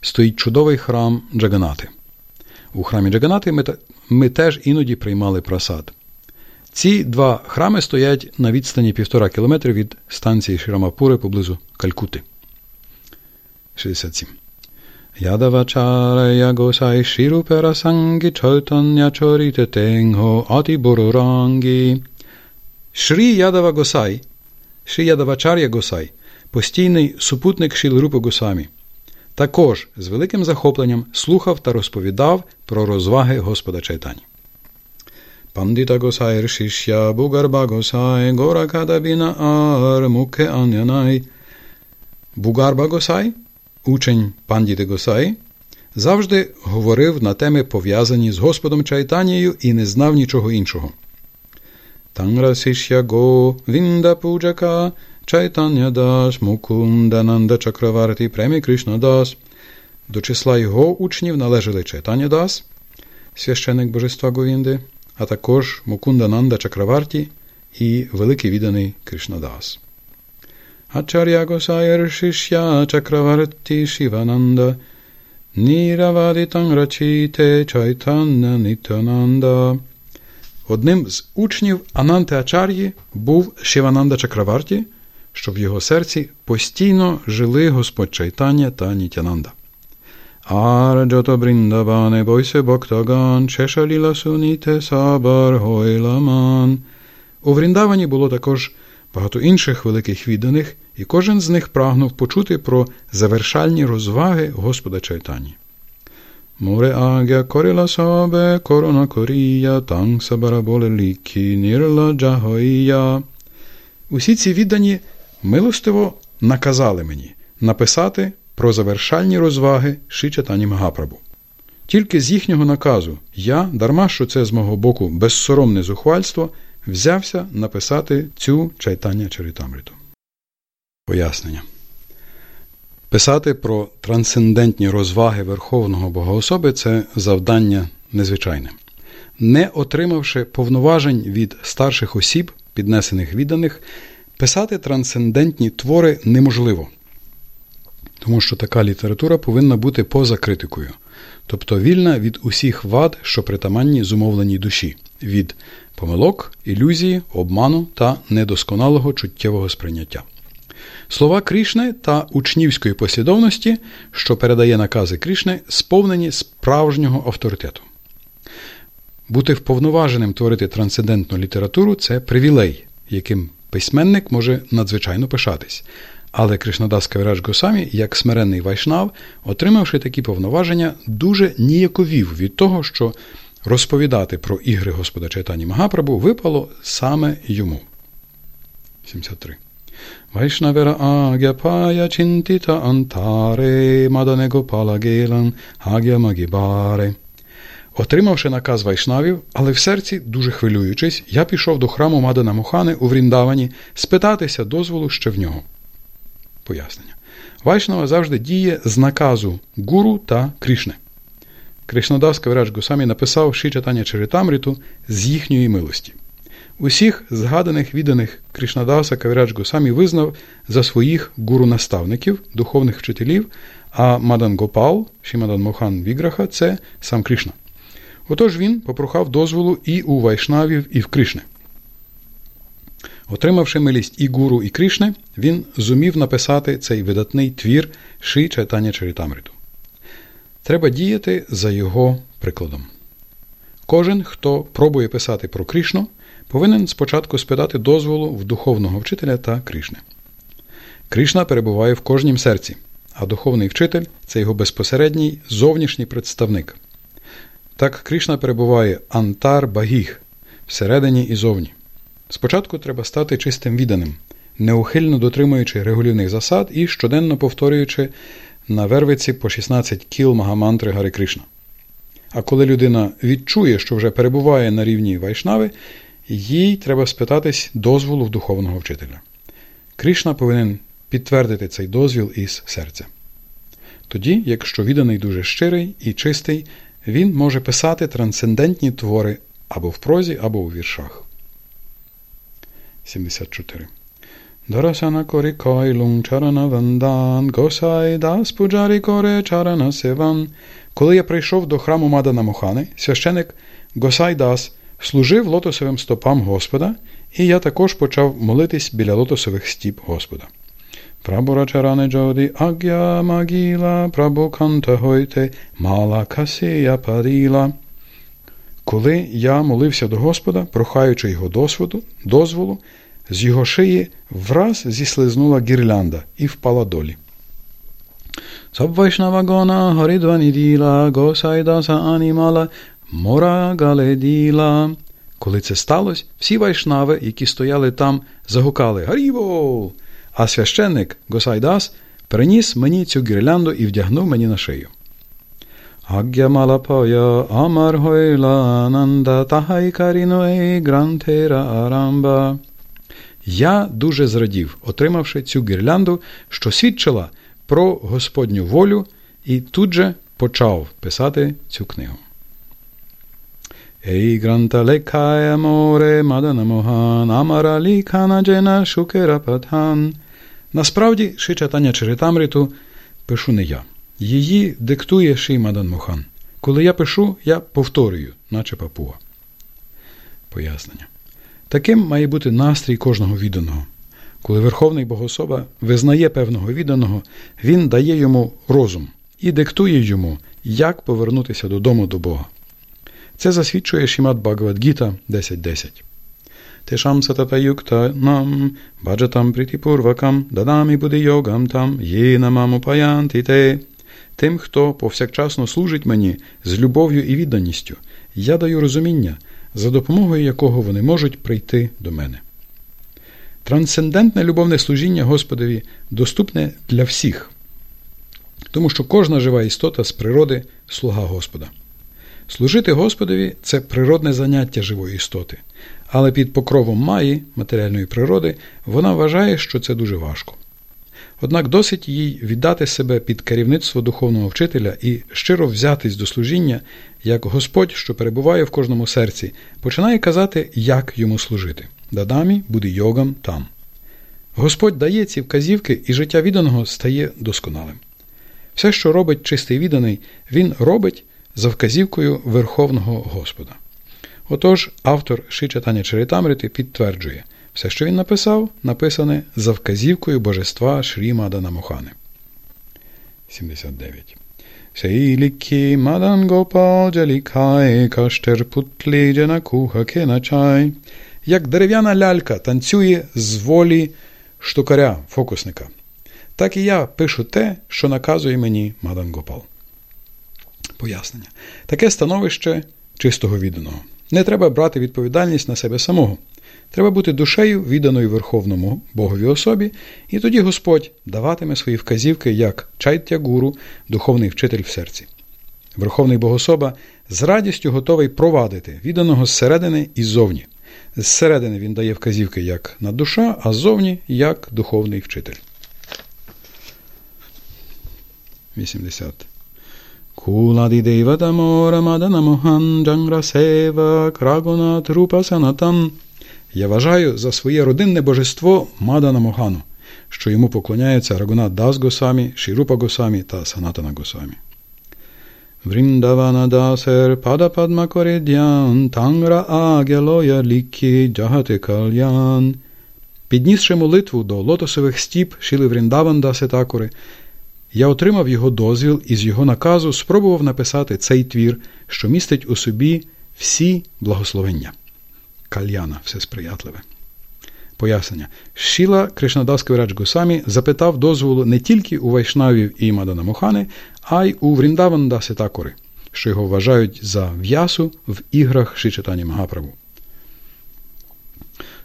стоїть чудовий храм Джаганати. У храмі Джаганати ми, ми теж іноді приймали просад. Ці два храми стоять на відстані півтора кілометри від станції Ширамапури поблизу Калькути. 67. Ядавачарая Госай Шірупера Сангі Чайтання Чоріте Тенго Аті Борурангі. Шрі Ядава Госай, Шрі Ядавачар'я Госай, постійний супутник Шілрупи Госамі, також з великим захопленням слухав та розповідав про розваги Господа Чайтані. Пандита Госай Ршишя Бугарба Госай Гора Кадабіна Ар Муке Анянай. Бугарба Госай – учень Пандіти Госаї, завжди говорив на теми, пов'язані з Господом Чайтанією і не знав нічого іншого. Тангра Сишя Го Вінда Пуджака Чайтання Дас Мукундананда Чакраварти Премі Кришна Дас. До числа його учнів належали Чайтання Дас, священик Божества Говінди, а також Мукундананда Чакраварті і великий відданий Кришнадас. Acharya Gosaya Shishya Chakravarti Shivananda Niravaditam Rachite Chaitanya Nityananda Одним з учнів Ананти Ачар'ї був Шивананда Чакраварті, що в його серці постійно жили Господь Чайтання та Нітянанда. Арджото Бріндаване бойсе Боктаган, Шешаліла Суніте Сабар Гойламан. У Вріндавані було також багато інших великих відданих, і кожен з них прагнув почути про завершальні розваги Господа Чайтані. Море агя корила собе, корона корія, танг сабараболе лікі, нірла джагоія. Усі ці віддані милостиво наказали мені написати про завершальні розваги Шичатані Магапрабу. Тільки з їхнього наказу я, дарма що це з мого боку безсоромне зухвальство, взявся написати цю чайтання Чаритамриту. Пояснення. Писати про трансцендентні розваги Верховного Богоособи це завдання незвичайне. Не отримавши повноважень від старших осіб, піднесених відданих, писати трансцендентні твори неможливо, тому що така література повинна бути поза критикою. тобто вільна від усіх вад, що притаманні зумовленій душі, від помилок, ілюзії, обману та недосконалого чуттєвого сприйняття. Слова Крішни та учнівської послідовності, що передає накази Крішни, сповнені справжнього авторитету. Бути вповноваженим творити трансцендентну літературу це привілей, яким письменник може надзвичайно пишатись. Але Кришнадас Кавірадж Госамі, як смиренний вайшнав, отримавши такі повноваження, дуже ніяковів від того, що розповідати про ігри Господа Чайтані Магапрабу випало саме йому. 73. Вайшнавера агяпая чинтіта антаре, мадане гопала гелан, агя магібаре. Отримавши наказ вайшнавів, але в серці, дуже хвилюючись, я пішов до храму Мадана Мухани у Вріндавані спитатися дозволу ще в нього. Пояснення. Вайшнава завжди діє з наказу гуру та Крішни. Кришнадас Кавірадж Гусамі написав Ші читання Чаритамріту з їхньої милості. Усіх згаданих відданих Кришнадаса Кавірадж Гусамі визнав за своїх гуру-наставників, духовних вчителів, а Мадан Гопал, Шімадан Мохан Віграха це сам Кришна. Отож він попрохав дозволу і у Вайшнавів, і в Кришни. Отримавши милість і гуру, і Кришни, він зумів написати цей видатний твір Ши Чайтання Чарітамриту. Треба діяти за його прикладом. Кожен, хто пробує писати про Кришну, повинен спочатку спитати дозволу в духовного вчителя та Кришни. Кришна перебуває в кожнім серці, а духовний вчитель це його безпосередній зовнішній представник. Так Кришна перебуває Антар Багіх всередині і зовні. Спочатку треба стати чистим відданим, неухильно дотримуючи регулівних засад і щоденно повторюючи на вервиці по 16 кіл Магамантри Гари Кришна. А коли людина відчує, що вже перебуває на рівні вайшнави, їй треба спитатись дозволу в духовного вчителя. Кришна повинен підтвердити цей дозвіл із серця. Тоді, якщо відданий дуже щирий і чистий, він може писати трансцендентні твори або в прозі, або у віршах. 74. Дарасана кори кайлум чарана вандан, госай дас пуджарі коре чарана севан. Коли я прийшов до храму Мадана Мохани, священик Госай Дас служив лотосовим стопам Господа, і я також почав молитись біля лотосових стіп Господа. Прабурачаране джоді агя магіла, прабуканта гойте, мала касія паріла. Коли я молився до Господа, прохаючи його досвіду, дозволу, з його шиї враз зіслизнула гірлянда і впала долі. Сабвайшнавагона Горідваніділа, Госайдаса Анімала, Мора Галеділа. Коли це сталося, всі вайшнави, які стояли там, загукали Гарівол! А священник Госайдас приніс мені цю гірлянду і вдягнув мені на шию. Агямалапая Амар Гойла Ананда Тахайкаріноей Грантера Арамба. Я дуже зрадів, отримавши цю гірлянду, що свідчила про Господню волю, і тут же почав писати цю книгу. Ей гранта лекая море мадана мохан, амара лікана джена шукера патхан. Насправді, Шичатання Чаритамриту пишу не я. Її диктує Ши Мадан Мохан. Коли я пишу, я повторюю, наче папуа. Пояснення. Таким має бути настрій кожного відданого. Коли Верховний Богособа визнає певного відданого, він дає йому розум і диктує йому, як повернутися додому до Бога. Це засвідчує Шімат Бхагавадгіта 10.10. Тешам сататаюкта нам, баджатам притипурвакам, дадамі буде йогам там, єнамам упаянтіте. Тим, хто повсякчасно служить мені з любов'ю і відданістю, я даю розуміння, за допомогою якого вони можуть прийти до мене. Трансцендентне любовне служіння Господові доступне для всіх, тому що кожна жива істота з природи слуга Господа. Служити Господові це природне заняття живої істоти, але під покровом Маї, матеріальної природи, вона вважає, що це дуже важко. Однак досить їй віддати себе під керівництво духовного вчителя і щиро взятись до служіння, як Господь, що перебуває в кожному серці, починає казати, як йому служити. Дадамі буде йогам там. Господь дає ці вказівки, і життя відданого стає досконалим. Все, що робить чистий відданий, він робить, за вказівкою Верховного Господа. Отож, автор Шичатаня Чаритамрити підтверджує, все, що він написав, написане за вказівкою божества Шрі Мадана Мохани. 79. Сейлікі Мадан Гопал Джалікай Каштер Путлі Джанакуха Кеначай. Як дерев'яна лялька танцює з волі штукаря, фокусника. Так і я пишу те, що наказує мені Мадан Гопал. Пояснення. Таке становище чистого відданого. Не треба брати відповідальність на себе самого. Треба бути душею, відданою Верховному Богові особі, і тоді Господь даватиме свої вказівки як чайтя гуру, духовний вчитель в серці. Верховний Богособа з радістю готовий провадити відданого зсередини і ззовні. Зсередини він дає вказівки як на душа, а ззовні як духовний вчитель. 80. Кулади Деватамора Маданамохан Джангра Сева Крагонат Рупа Санатан. Я вважаю за своє родинне божество Мадана Могану, що йому поклоняються Рагунат Дас Госамі, Шірупа Госамі та Санатана Госамі. Дасер пада падма коридян, тангра агелоя лікі джагати кальян. Піднісши молитву до лотосових стіп Шіли Вріндаван Даси Такори, я отримав його дозвіл і з його наказу спробував написати цей твір, що містить у собі всі благословення. Кальяна, все сприятливе. Пояснення. Шіла Кришнадас Гусамі запитав дозволу не тільки у Вайшнавів і Мадана Мухани, а й у Вріндаванда Ситакори, що його вважають за в'ясу в іграх Шичатані Магаправу.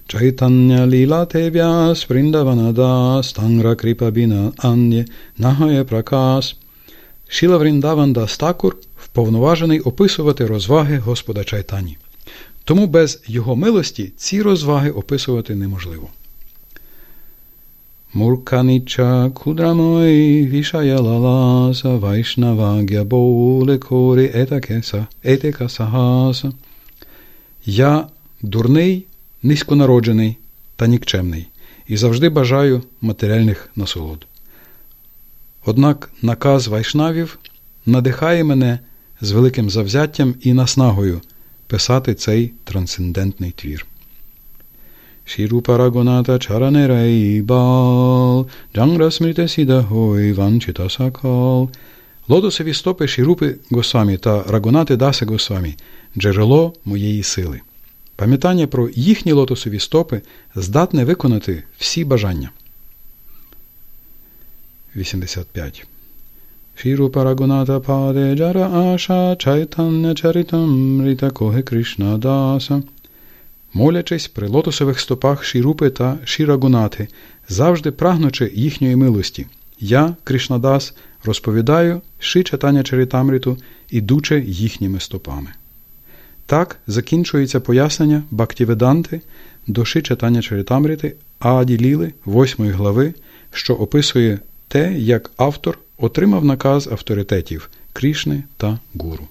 Чайтання ліла тев'яс Вріндаванадас Тангра Кріпабіна Анє Нагає Пракас. Шіла Вріндаванда Стакур вповноважений описувати розваги Господа Чайтані. Тому без його милості ці розваги описувати неможливо. Мурканіча кудрамой вішая лаласа вайшнавагя боле корі етакеса етека сагаса. Я дурний, низьконароджений та нікчемний і завжди бажаю матеріальних насолод. Однак наказ вайшнавів надихає мене з великим завзяттям і наснагою писати цей трансцендентний твір. Шірупа Рагоната Чаранерей Бал, Джангра Смрите Сідагой Ванчита Сакал. Лотосові стопи Шірупи Госамі та Рагонати Даси Госамі джерело моєї сили. Пам'ятання про їхні лотосові стопи здатне виконати всі бажання. 85. Рагоната Паде Джара Аша Чайтання Чаритам Ріта Коге Кришна Даса. Молячись при лотосових стопах Шірупи та Шірагунати, завжди прагнучи їхньої милості, я, Кришнадас, розповідаю Ши читання Чаритамріту, ідучи їхніми стопами. Так закінчується пояснення Бактіведанти до Ши читання Чаритамріти Аді Ліли, 8 глави, що описує те, як автор отримав наказ авторитетів Крішни та Гуру.